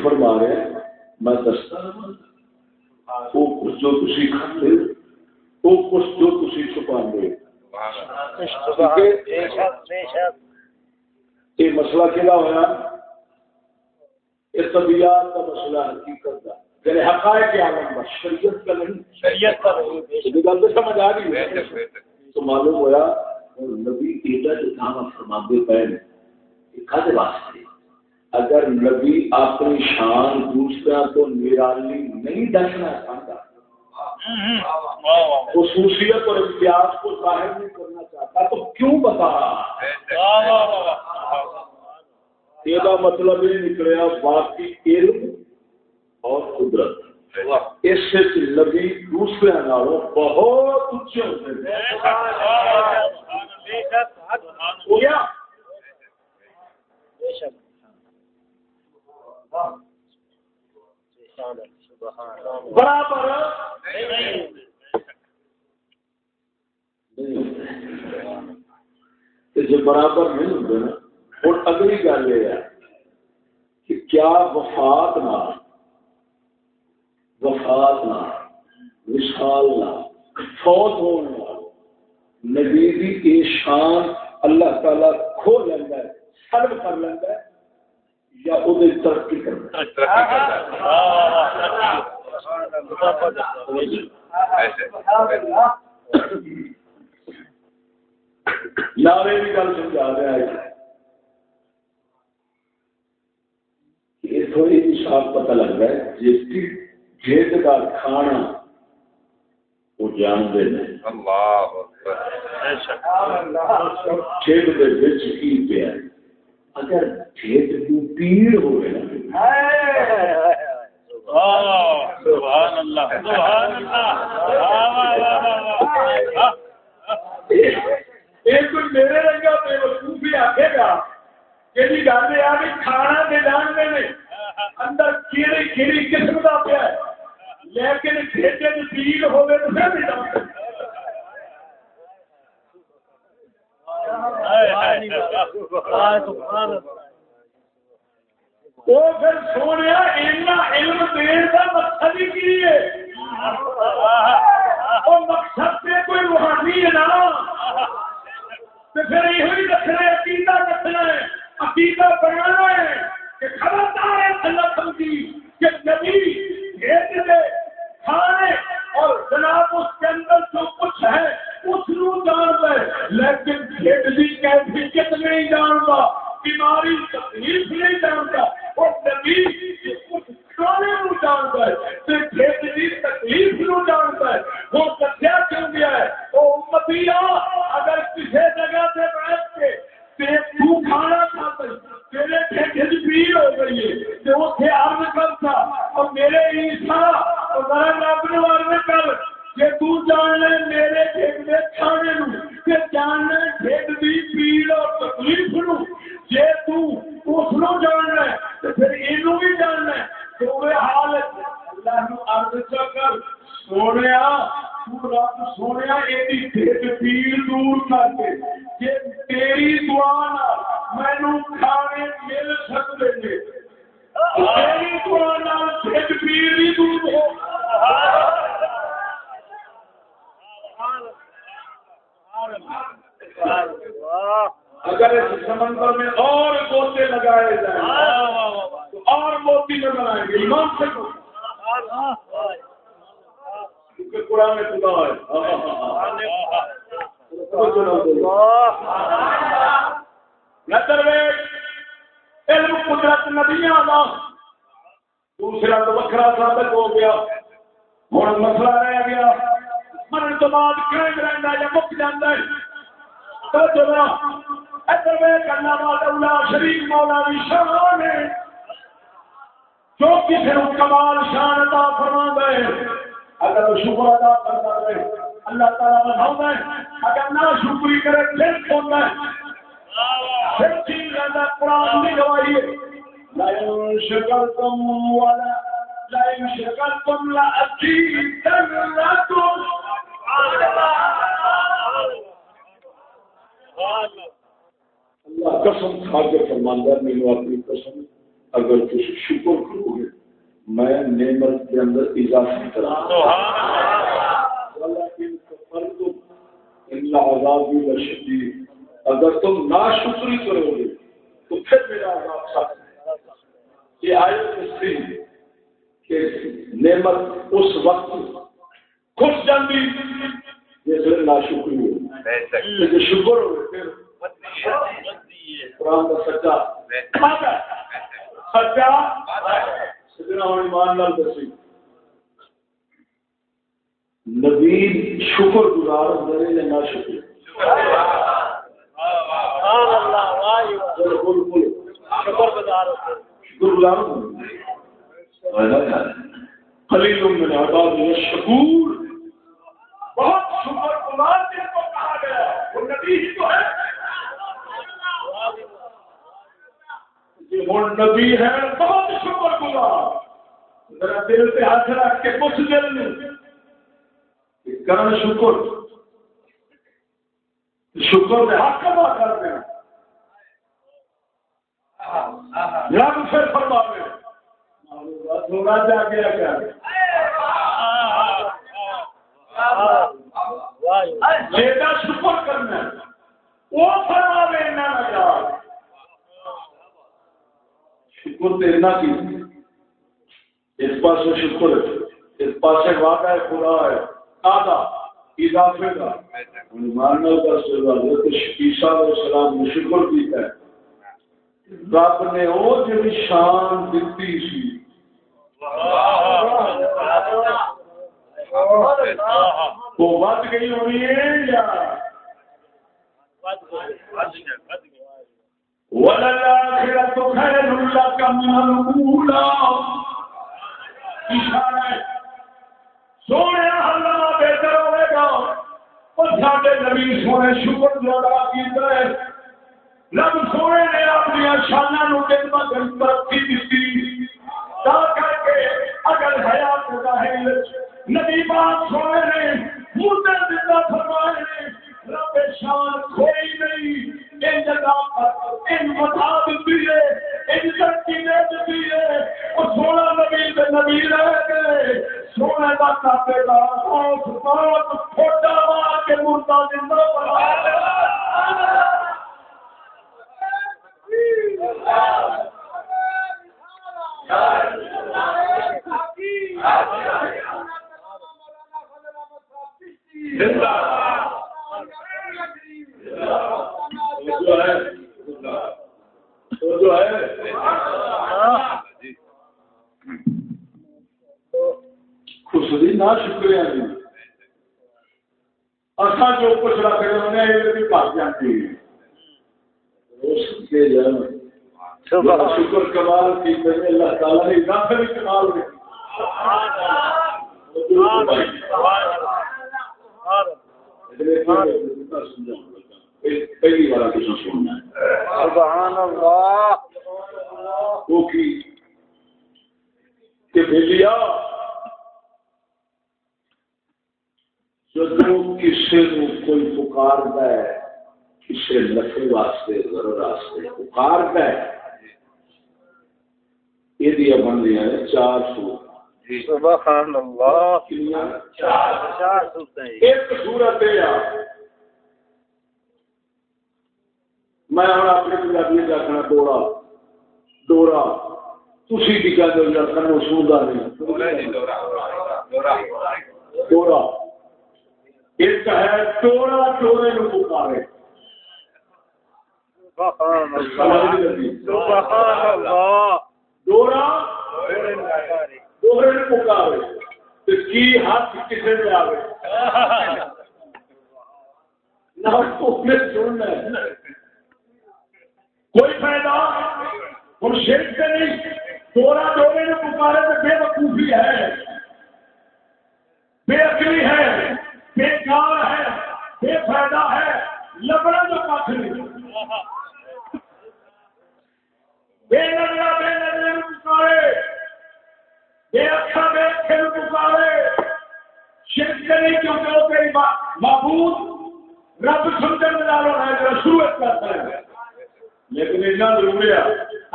[SPEAKER 1] فرما رہے ہیں میں دستا وہ کچھ جو تھی کھاتے وہ کچھ جو تھی چھپا دے یہ مسئلہ کہڑا ہوا یہ طبیعت کا مسئلہ حقیقت کا۔ یعنی حقائق کے عالم کا شریعت کا نہیں۔
[SPEAKER 2] شریعت کا نہیں
[SPEAKER 1] گل تو سمجھ آ رہی ہے۔ تو معلوم ہوا نبی ایڈا جو کام پے واسطے؟ اگر نبی اپنی شان دوسرا تو نرالی نہیں دسنا چاہتا خصوصیت اور امتیاز کو ظاہر نہیں کرنا چاہتا تو کیوں بتا رہا یہ مطلب یہ نکلیا باقی علم اور قدرت اس سے نبی دوسرے نالوں بہت اچھے ہوتے ہیں ہو گیا برابر۔ جو برابر نہیں ہوتے نا، اور اگلی گل یہ ہے کہ کیا وفات نہ وفات نہ وشال نہ، فوت ہونے نبی کی شان اللہ تعالی کھو لینا ہے، سلب کر لینا ہے یا ترقی کرنا نارے بھی گل سمجھا رہا ہے یہ تھوڑی جی صاف پتہ لگ رہا ہے۔ جس کی جیت کا کھانا وہ جانتے ہیں۔ جیت کے بچ کی پیا۔ اگر جیت کی پیڑ ہوئے نا۔
[SPEAKER 2] سبحان اللہ سبحان اللہ
[SPEAKER 1] ایک کوئی میرے رنگا بے وقوف بھی آکھے گا یہ گل یہ کہ کھانا دے جانتے ہیں اندر کیڑی کیڑی قسم کا پیا ہے۔ لیکن کھیتے کی پیڑ ہوگی تو پھر نہیں جانتے وہ پھر سونے علم دین کا مقصد ہی کی ہے؟ وہ مقصد سے کوئی روحانی ہے نا؟ تو پھر یہ رکھنا ہے، عقیدہ رکھنا ہے، عقیدہ بنانا ہے کہ خبردار ہے اللہ سمجھی کہ نبی یہ آئے اس دن کہ نعمت اس وقت خوش جاتی جس میں نا شکری ہو شکر قرآن کا سچا سچا سجنا ہوں ایمان لال دسی۔ نبی شکر گزار ہوتے ہیں نہ شکر شکر گزار خلیل من عباد شکور۔ بہت شکر گزار جن کو کہا گیا۔ وہ نبی ہی تو ہے۔ ہوں نبی ہے، بہت شکر گزار۔ ذرا دل سے ہاتھ رکھ کے کچھ دل۔ نہیں کرن شکر؟ شکر میں حق ادا کر دیں رب سے فرما تھوڑا جا گیا کیا شکر کرنا وہ فرما شکر دینا کی؟ اس پاس شکر اس پاس وعدہ ہے پورا ہے۔ آدھا اضافے کا مانو کا حضرت نے شکر کیتا ہے۔ رب نے وہ جی شان دیتی سی۔ وہ ود گئی ہونی ہے یا؟ وَلَلْآخِرَةُ خَيْرٌ لَكَ مِنَ الْأُولَى۔ اشارہ سونے اللہ بہتر ہوئے گا۔ اور ساڈے نبی سونے شکر جو کیتا ہے۔ رب سونے نے اپنی شانہ ترقی دیتی۔ تا کر کے اگر حیات ظاہر نبی پاک سونے نے مردے زندہ فرمائے نے، رب شان کوئی نہیں۔ ان جگہ پر ان بتا دیتی ہے، ان ترقی دے دیتی ہے۔ سونا نبی نبی رہ گئے سونے کا کا خوف مار کے مردہ زندہ خوشی نہ شکریہ جی اصا جو کچھ رکھ رہے ہیں یہ بھی پاک جاتی ہے شکر کمال کی اللہ تعالیٰ نے داخل کمال پہلی بار کچھ سننا
[SPEAKER 2] سبحان اللہ.
[SPEAKER 1] وہ کی؟ کہ بھیلیا جدو کسی نو کوئی پکارتا ہے کسی نفے واسطے ضرور واسطے پکارتا ہے یہ بن رہی ہیں چار سو
[SPEAKER 2] سبحان اللہ۔ چار
[SPEAKER 1] ایک سورت ہے میں ہوں اپنے پنجابی کا آخنا ڈورا ڈورا تھی کی کہہ دو یا کنو سودا نہیں۔ ڈورا ایک ہے ٹوڑا ٹوڑے نو پکارے۔
[SPEAKER 2] سبحان
[SPEAKER 1] لگی
[SPEAKER 2] سبحان اللہ۔
[SPEAKER 1] ڈورا ڈورے نو پکارے تے کی ہاتھ کسے پہ آوے۔ نہ نے سننا ہے۔ کوئی فائدہ؟ ہم شیخ سے نہیں۔ ڈورا ڈورے نے پکارے تو بے وقوفی ہے۔ بے عقلی ہے، بے کار ہے، بے فائدہ ہے۔ لبڑا جو پاک نہیں۔ بے نظرہ بے نظرے پکارے بے اچھا بے اچھے پکارے شرک کیونکہ وہ تیری معبود رب سمجھنے ہے جو شروع کرتا ہے لیکن اتنا ضرور ہے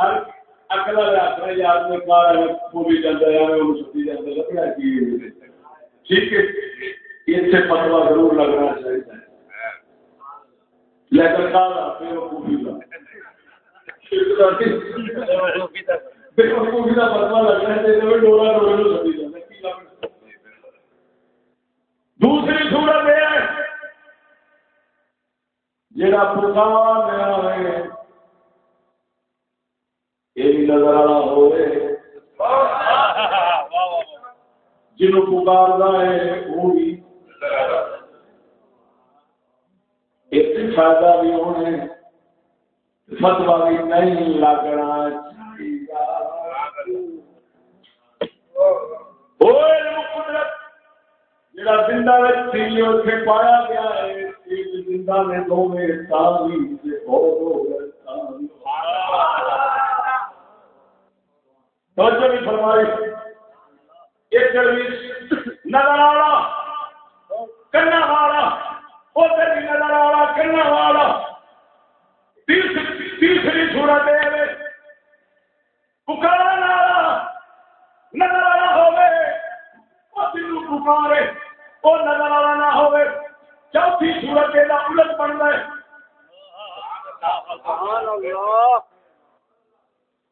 [SPEAKER 1] ہر اکلا میں کار جاتا ہے وہ جاتا ہے لگنا کی ٹھیک ہے سے ضرور لگنا چاہیے لیکن کار بے وقوفی کا دوسری صورت یہ ہے جڑا پکار ہے۔ یہ بھی نظر والا ہوئے۔ جنہوں پکارنا ہے، وہ بھی۔ ایک فائدہ بھی ہونے۔ فتوا بھی نہیں لگنا جڑا زندہ تھی اتنے پایا گیا ہے۔ زندہ دو میں تاوی بہت ہو گئے۔ توجہ بھی ایک درویش نظر آڑا کرنا والا ادھر بھی نظر کرنا والا۔ صورت ہے پکارا نظر آڑا ہوے وہ پکارے وہ نظر آڑا نہ ہوے چوتھی صورت ہے الٹ بن گئے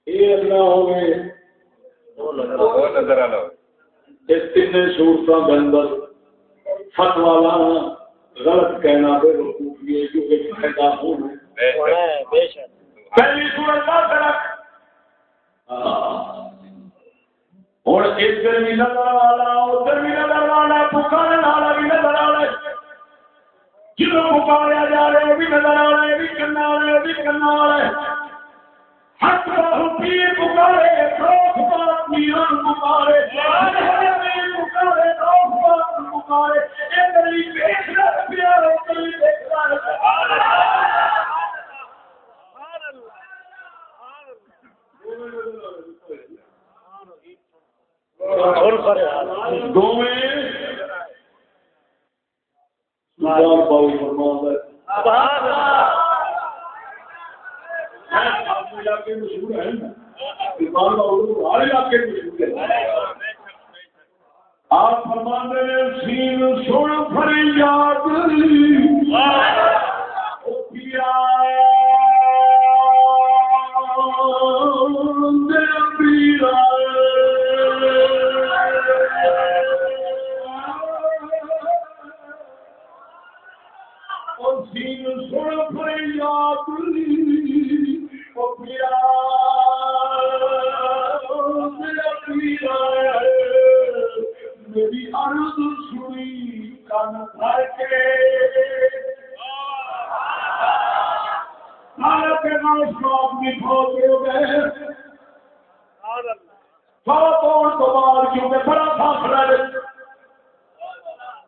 [SPEAKER 1] یہ اللہ ہوے تین صورتوں کے اندر فتوا لانا غلط کہنا بے وقوفی ہے کیونکہ فائدہ ہونا
[SPEAKER 2] بے شک
[SPEAKER 1] پہلی صورت کا فرق ہوں ادھر بھی نظر والا ادھر بھی نظر والا پکارنے والا بھی نظر آ رہا جنوں پکاریا جا رہا ہے بھی نظر آ رہا ہے بھی کرنا آ رہا ہے بھی کرنا آ رہا ہے۔ حق باہو پیر پکارے، روح بات میران پکارے۔ پیر پکارے، روح بات پکارے۔ اے دلی دیکھ رہا پیارے دلی دیکھ رہا مشہور ہے آپ فرمان سین سونا فری یاد۔ پیا دے پیرا سین سن فریاد او پیا پیرا میری عرض سنی کن بھر کے سارے پیغام شوق بھی بہت ہو گئے بہت اور دوبار کیونکہ بڑا فاصلہ ہے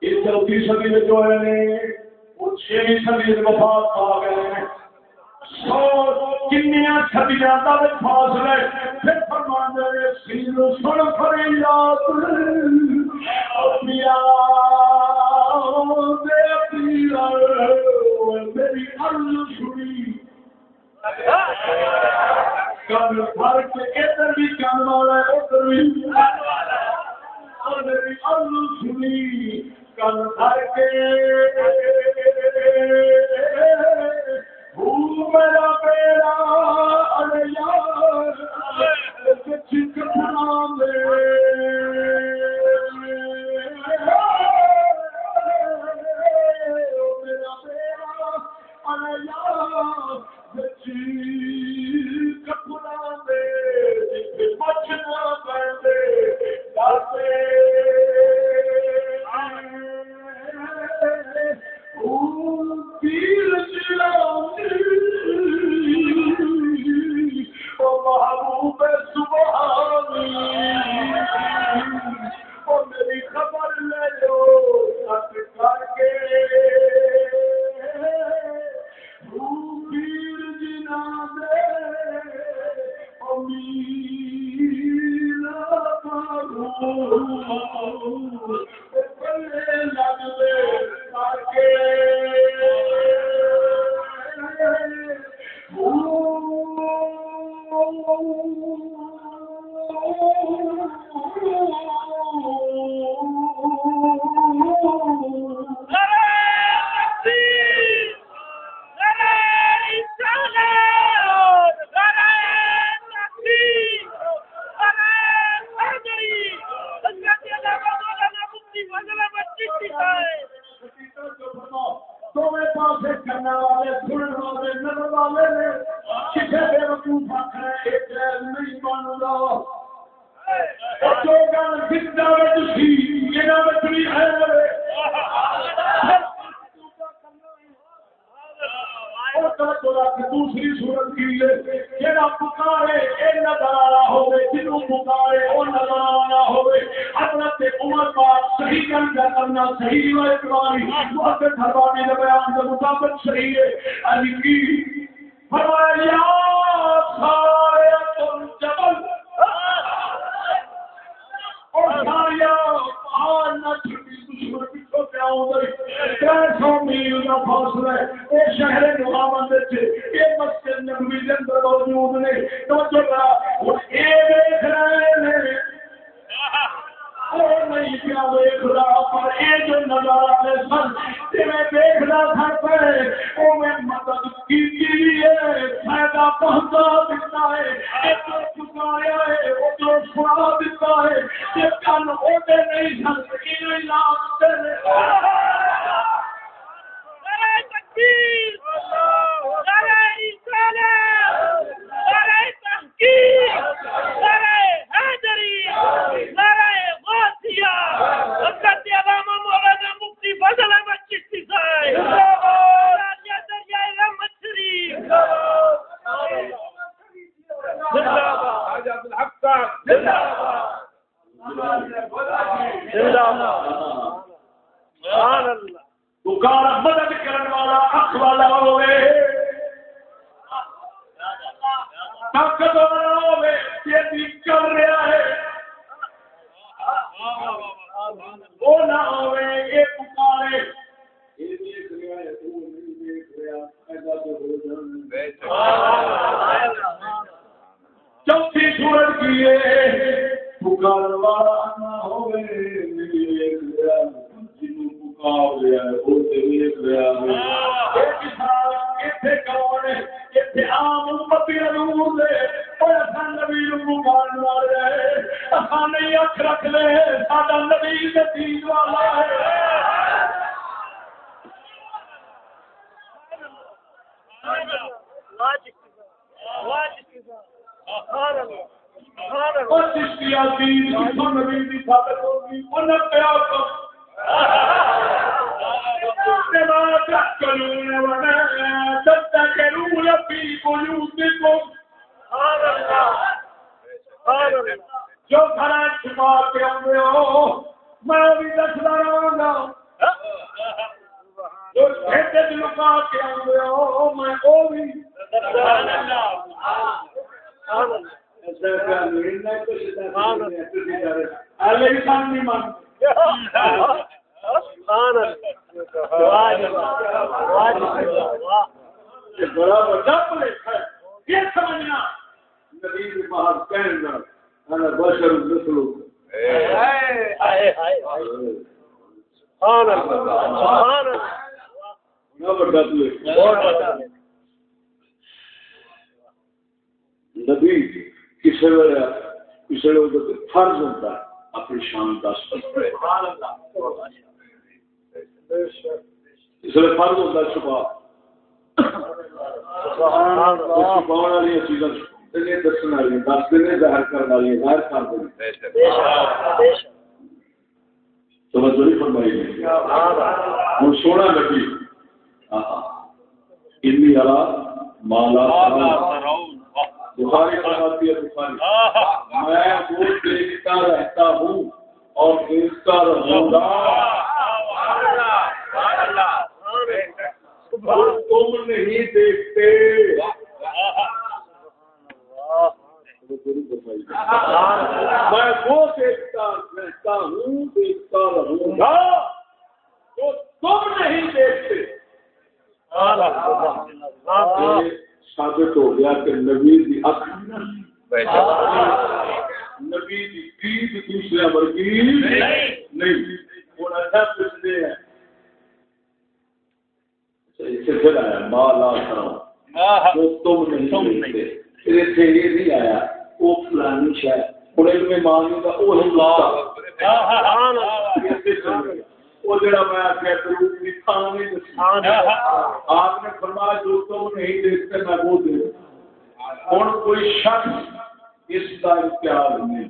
[SPEAKER 1] اس چوتھی صدی میں جو ہے وہ چھویں صدی میں وفات پا گئے۔ سو کنیا صدیاں کا فاصلے پھر فرمانے نے سین سن فریاد۔ پیا دے پیا میری عرض سنی۔ کن بھر کے ادھر بھی کن والا ہے، ادھر بھی سنی کن بھر کے میرا بیڑا ارے یار چک میرا ارے یار پیر پلے بہت دھروانے بیان کے مطابق صحیح ہے۔ علی کی فرمایا، یا سارے تم جبل اور ساریا، پہاڑ نہ چھٹی، دشمن پیچھو پہ آؤں گئی؟ تین سو میل کا فاصلہ ہے۔ یہ شہر محمد سے یہ مسجد نبوی کے اندر موجود نے تو جو کرا، وہ یہ دیکھ رہے ہیں۔ نہیں کیا دیکھ رہا پر یہ جو نظارہ سن میں دیکھنا تھا پہ وہ میں مدد کی ہے فائدہ پہنچا دیتا ہے، ایک چکایا ہے، وہ جو سنا دیتا ہے یہ کن ہوتے نہیں سن یہ لاتے التحقيق
[SPEAKER 3] شرع رسالة شرع تحقيق شرع هدري شرع غاصية وقد يرام مولانا مفتي فضل بچی سیزای دریا دریا رحمت شریف
[SPEAKER 1] زندہ
[SPEAKER 4] باد حاج عبد الحق زندہ باد
[SPEAKER 1] زندہ باد
[SPEAKER 3] سبحان اللہ
[SPEAKER 1] تو مدد کرن والا اکھ والا ہوے طاقت والا ہوے تیزی کر رہا ہے۔ وہ نہ ہوے اے پکارے۔ چوتھی سورج کی پکار والا
[SPEAKER 3] نہ ہوے لیا ہے وہ تے ویکھ لیا ہے
[SPEAKER 1] ایک کسان اتنے کون ہے؟ اتنے عام امتی نور دے۔ اور اصل نبی نو پکار والے ہے اصل نہیں اکھ رکھ لے ساڈا نبی دے دین والا ہے۔ اور چشتیا دین نبی دی ثابت ہوگی انہیں پیار کر تذكرون وما تذكرون في بيوتكم جو گھر چھپا کے آدھے ہو میں بھی دستا رہا گا جو کھیتے لکا کے آدھے ہو میں وہ بھی انسان نہیں مانتے بڑا بڑا پلیٹ ہے یہ سمجھنا نبی جی، باہر کہنا انا بشر مثلو بڑا بڑا نبی کسی ویلے فرض ہوتا ہے۔ اپنی شان دس اس لیے فرض ہوتا ہے چھپا چھپا والی چیزاں دسن والی دس دن ظاہر کرنے والی ظاہر کر دیں۔ توجہ نہیں فرمائی ہوں سونا نبی انی والا مالا بخاری بخاری. میں وہ دیکھتا رہتا ہوں اور دیکھتا رہوں گا تم نہیں دیکھتے۔ میں وہ دیکھتا رہتا ہوں دیکھتا رہوں گا جو تم نہیں دیکھتے۔ ثابت ہو گیا کہ نبی کی اکھ نبی کی دید دوسرے ورگی نہیں۔ ہوں ایسا پوچھتے ہیں۔ اسے پھر آیا؟ مالا کرو وہ تم نہیں دیکھتے۔ اتنے یہ نہیں آیا وہ فلانی شاید ہوں علم مانی کا وہ وہ جڑا میں آخیا کروں گی تھان نہیں دسا آپ نے فرمایا جو تم نہیں دیکھتے میں وہ دیکھ ہوں۔ کوئی شخص اس کا اختیار نہیں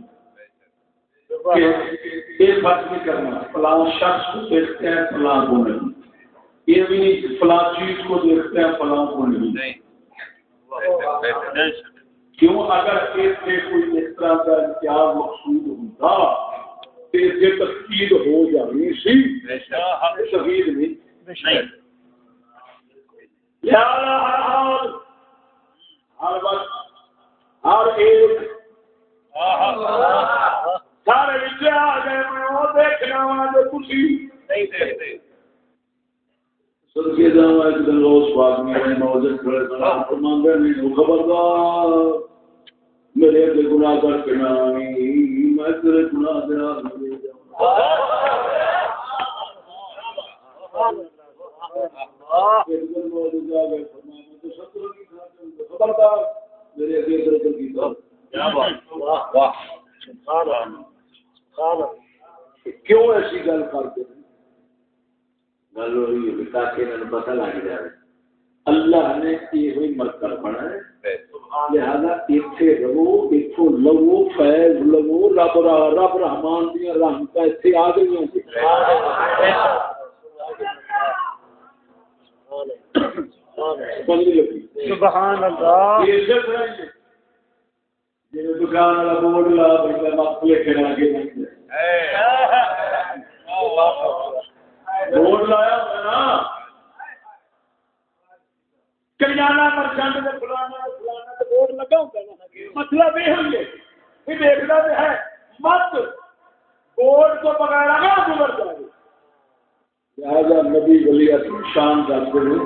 [SPEAKER 1] یہ فرق نہیں کرنا۔ فلاں شخص کو دیکھتے ہیں فلاں کو نہیں۔ یہ بھی نہیں فلاں چیز کو دیکھتے ہیں فلاں کو نہیں۔ کیوں؟ اگر اس سے کوئی اس طرح کا اختیار مقصود ہوتا سے تقید ہو جانی سی شہید نہیں۔ ہر وقت ہر ایک۔ سارے بچے آ گئے میں وہ دیکھنا وا جو خوشی نہیں دیکھتے سر کے جاؤں ایک دن روز بات میں میں نوجن کھڑے سلام فرماندے نہیں خبردار۔ میرے کر کے نہ میں تیرے گناہ دے آ خبردار میرے اگلے درجن کی کیوں ایسی گل کرتے ہیں؟ گل ہوئی ہے تاکہ انہوں پتہ لگ جائے۔ اللہ نے یہ ہوئی مرکز بنا ہے لہذا اتنے رہو اتو لو فیض لو رب رب رحمان دیا رحمت اتنے آ گئی
[SPEAKER 5] سبحان اللہ۔
[SPEAKER 3] جی دکان والا بورڈ لا بڑا مت لکھے لگے بورڈ لایا نا۔ کریانہ مرچنٹ فلانا بورڈ لگا ہے مطلب یہ ہوئی دیکھنا تو ہے۔ مت۔ بورڈ کو بغیر نہ گزر جائے لہٰذا نبی ولی شان دس دے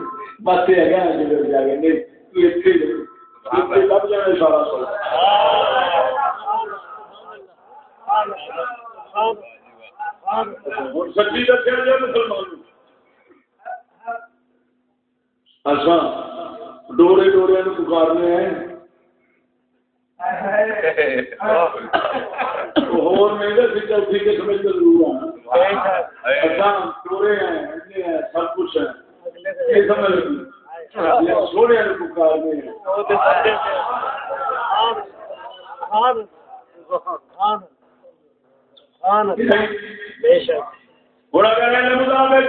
[SPEAKER 3] بس یہ ہے گزر جائے نہیں تو اتنے لب جانا سارا سو
[SPEAKER 1] ہوں سچی دسیا جائے مسلمان۔ اچھا۔ ڈورے ڈورے پکارنے ہیں۔ اور میرے چوتھی کے سمجھ کے ضرور ہیں اچھا ڈورے ہیں سب کچھ ہے یہ سمجھ لگی سونے پکارنے ہیں بڑا کہنے مطابق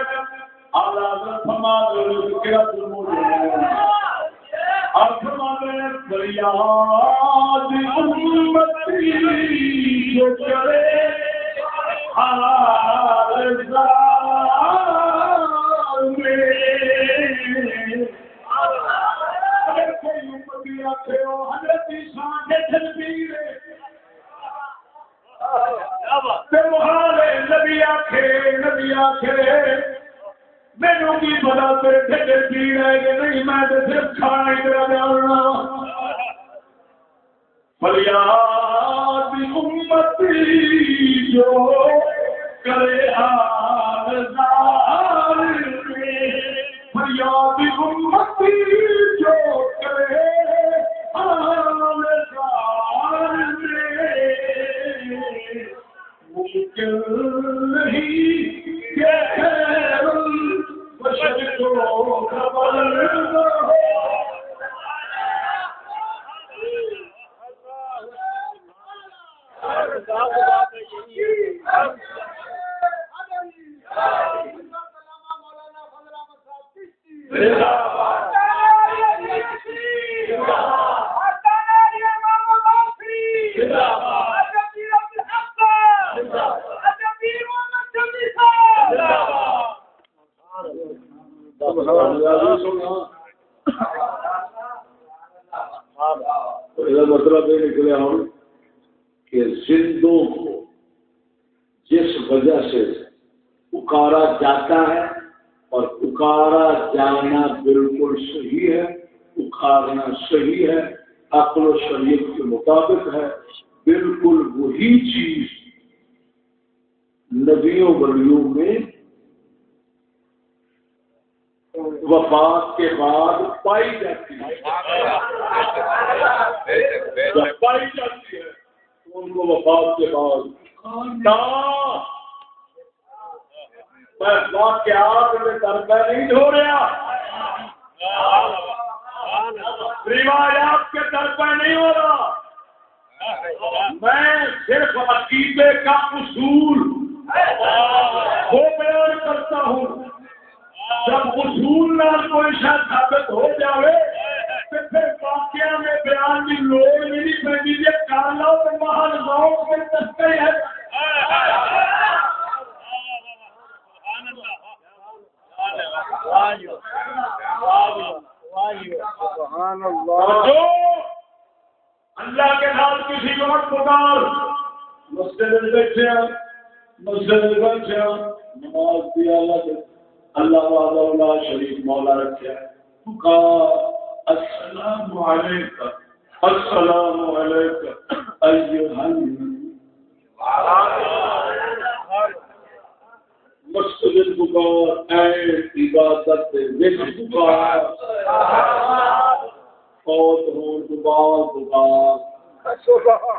[SPEAKER 1] فریاد امتی جو کرے حال نبی آخے نبی آخے میرے کی پتا تیرے ٹھیک پی رہے کہ نہیں میں تو صرف کھانا ہی کرا جانا فریاد امتی جو کرے آ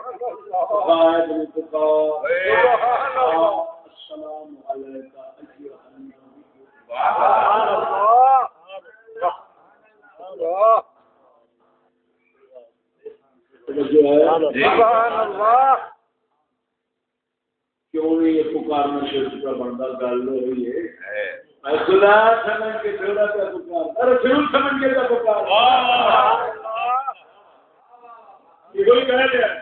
[SPEAKER 1] پکار پکار السلام کیوں نہیں یہ پکارنا شرک کا بندہ گل ہو رہی ہے سمجھ کے پکار ارے سمجھ کے پکار یہ کہہ رہا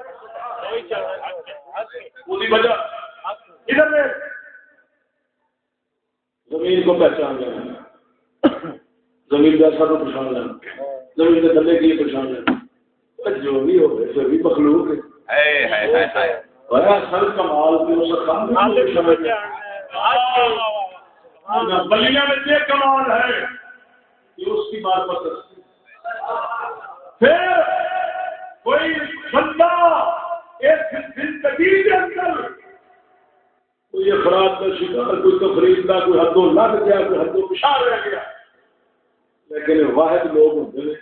[SPEAKER 1] زمین کو پہچان لینا زمین جیسا تو پہچان لینا زمین کے تھلے کی پہچان لینا جو بھی ہو جو بھی مخلوق ہے۔ اصل کمال
[SPEAKER 3] بلیاں میں یہ کمال ہے
[SPEAKER 1] کہ اس کی بات پر
[SPEAKER 3] پھر کوئی بندہ ایک زندگی کے اندر
[SPEAKER 1] کوئی افراد کا شکار کوئی تفریح کا کوئی حد و لگ گیا کوئی حد و پشار رہ گیا۔ لیکن واحد لوگ ہوتے ہیں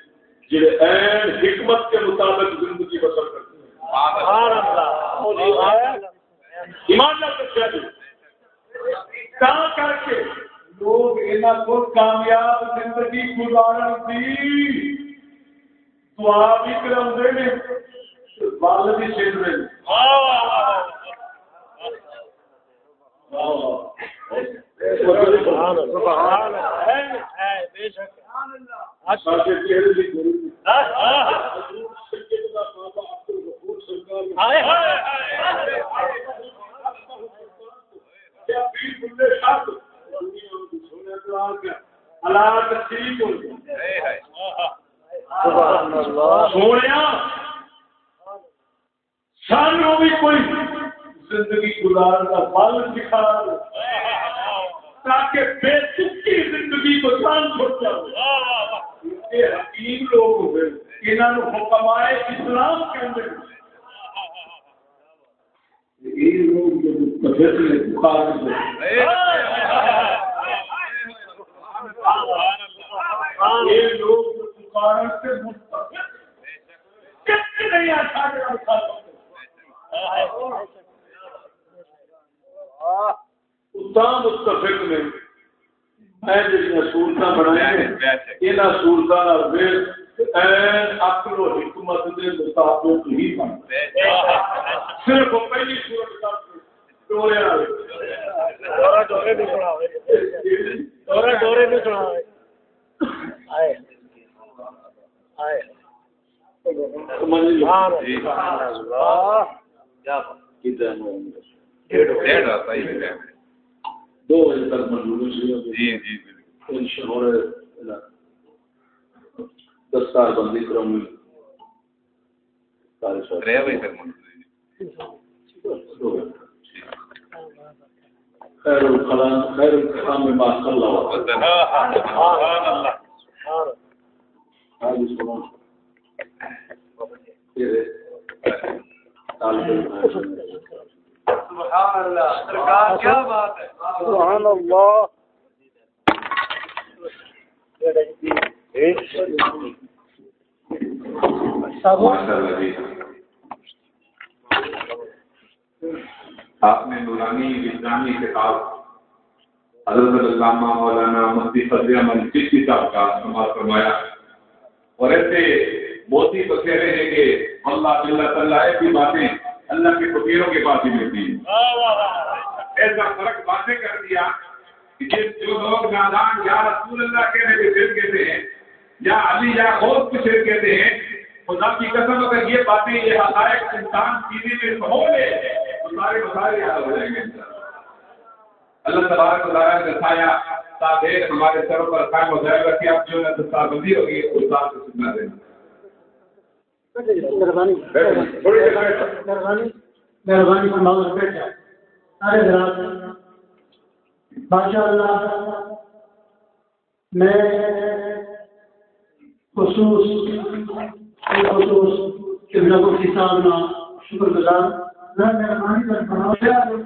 [SPEAKER 1] جڑے این حکمت کے مطابق زندگی بسر کرتے ہیں۔ ایمان جی کر کے لوگ یہاں کو کامیاب زندگی گزارن کی دعا بھی کرا بال بھی چل رہے سونے سانو بھی کوئی زندگی گزار کا بل دکھا تاکہ بے چکی زندگی کو جان چھوٹ جائے حکیم لوگ ہوئے انہوں حکم آئے اسلام کے اندر۔ یہ لوگ یہ لوگ سے نہیں آتا مستفق نے میں جہاں سہولت بنائی یہاں سہولت اکل و حکمت کے مطابق ہی بن صرف پہلی صورت ڈورے بھی سنا دو بجے تک منظوری جی جی دستار بندی کروں گی۔ خیر الکلام خیر الکلام میں ما صلی اللہ علیہ وسلم سبحان اللہ سرکار کیا بات ہے سبحان اللہ
[SPEAKER 4] آپ نے نورانی اسلامی کتاب حضرت علامہ مولانا مفتی فضل احمد چشتی صاحب کا استعمال فرمایا اور ایسے بہت ہی بسیرے ہیں کہ اللہ اللہ تعالیٰ ایسی باتیں اللہ کے فقیروں کے پاس ہی ملتی ہے ایسا فرق باتیں کر دیا کہ جو لوگ نادان یا رسول اللہ کہنے کے شر کہتے ہیں یا علی یا خود کے شر کہتے ہیں خدا کی قسم اگر یہ باتیں یہ حقائق انسان سیدھے میں سہو لے تو سارے مسائل یاد ہو جائیں گے۔ اللہ تبارک و تعالیٰ نے دکھایا تاخیر ہمارے سروں پر قائم ہو جائے گا کہ اب جو ہے دستار بندی ہوگی اس بات کو سننا دینا۔
[SPEAKER 3] مہربانی۔ مہربانی۔ ارے حضرات بادشاہ اللہ میں خصوص خصوص ابن ابو صاحب شکر گزار میں مہربانی کر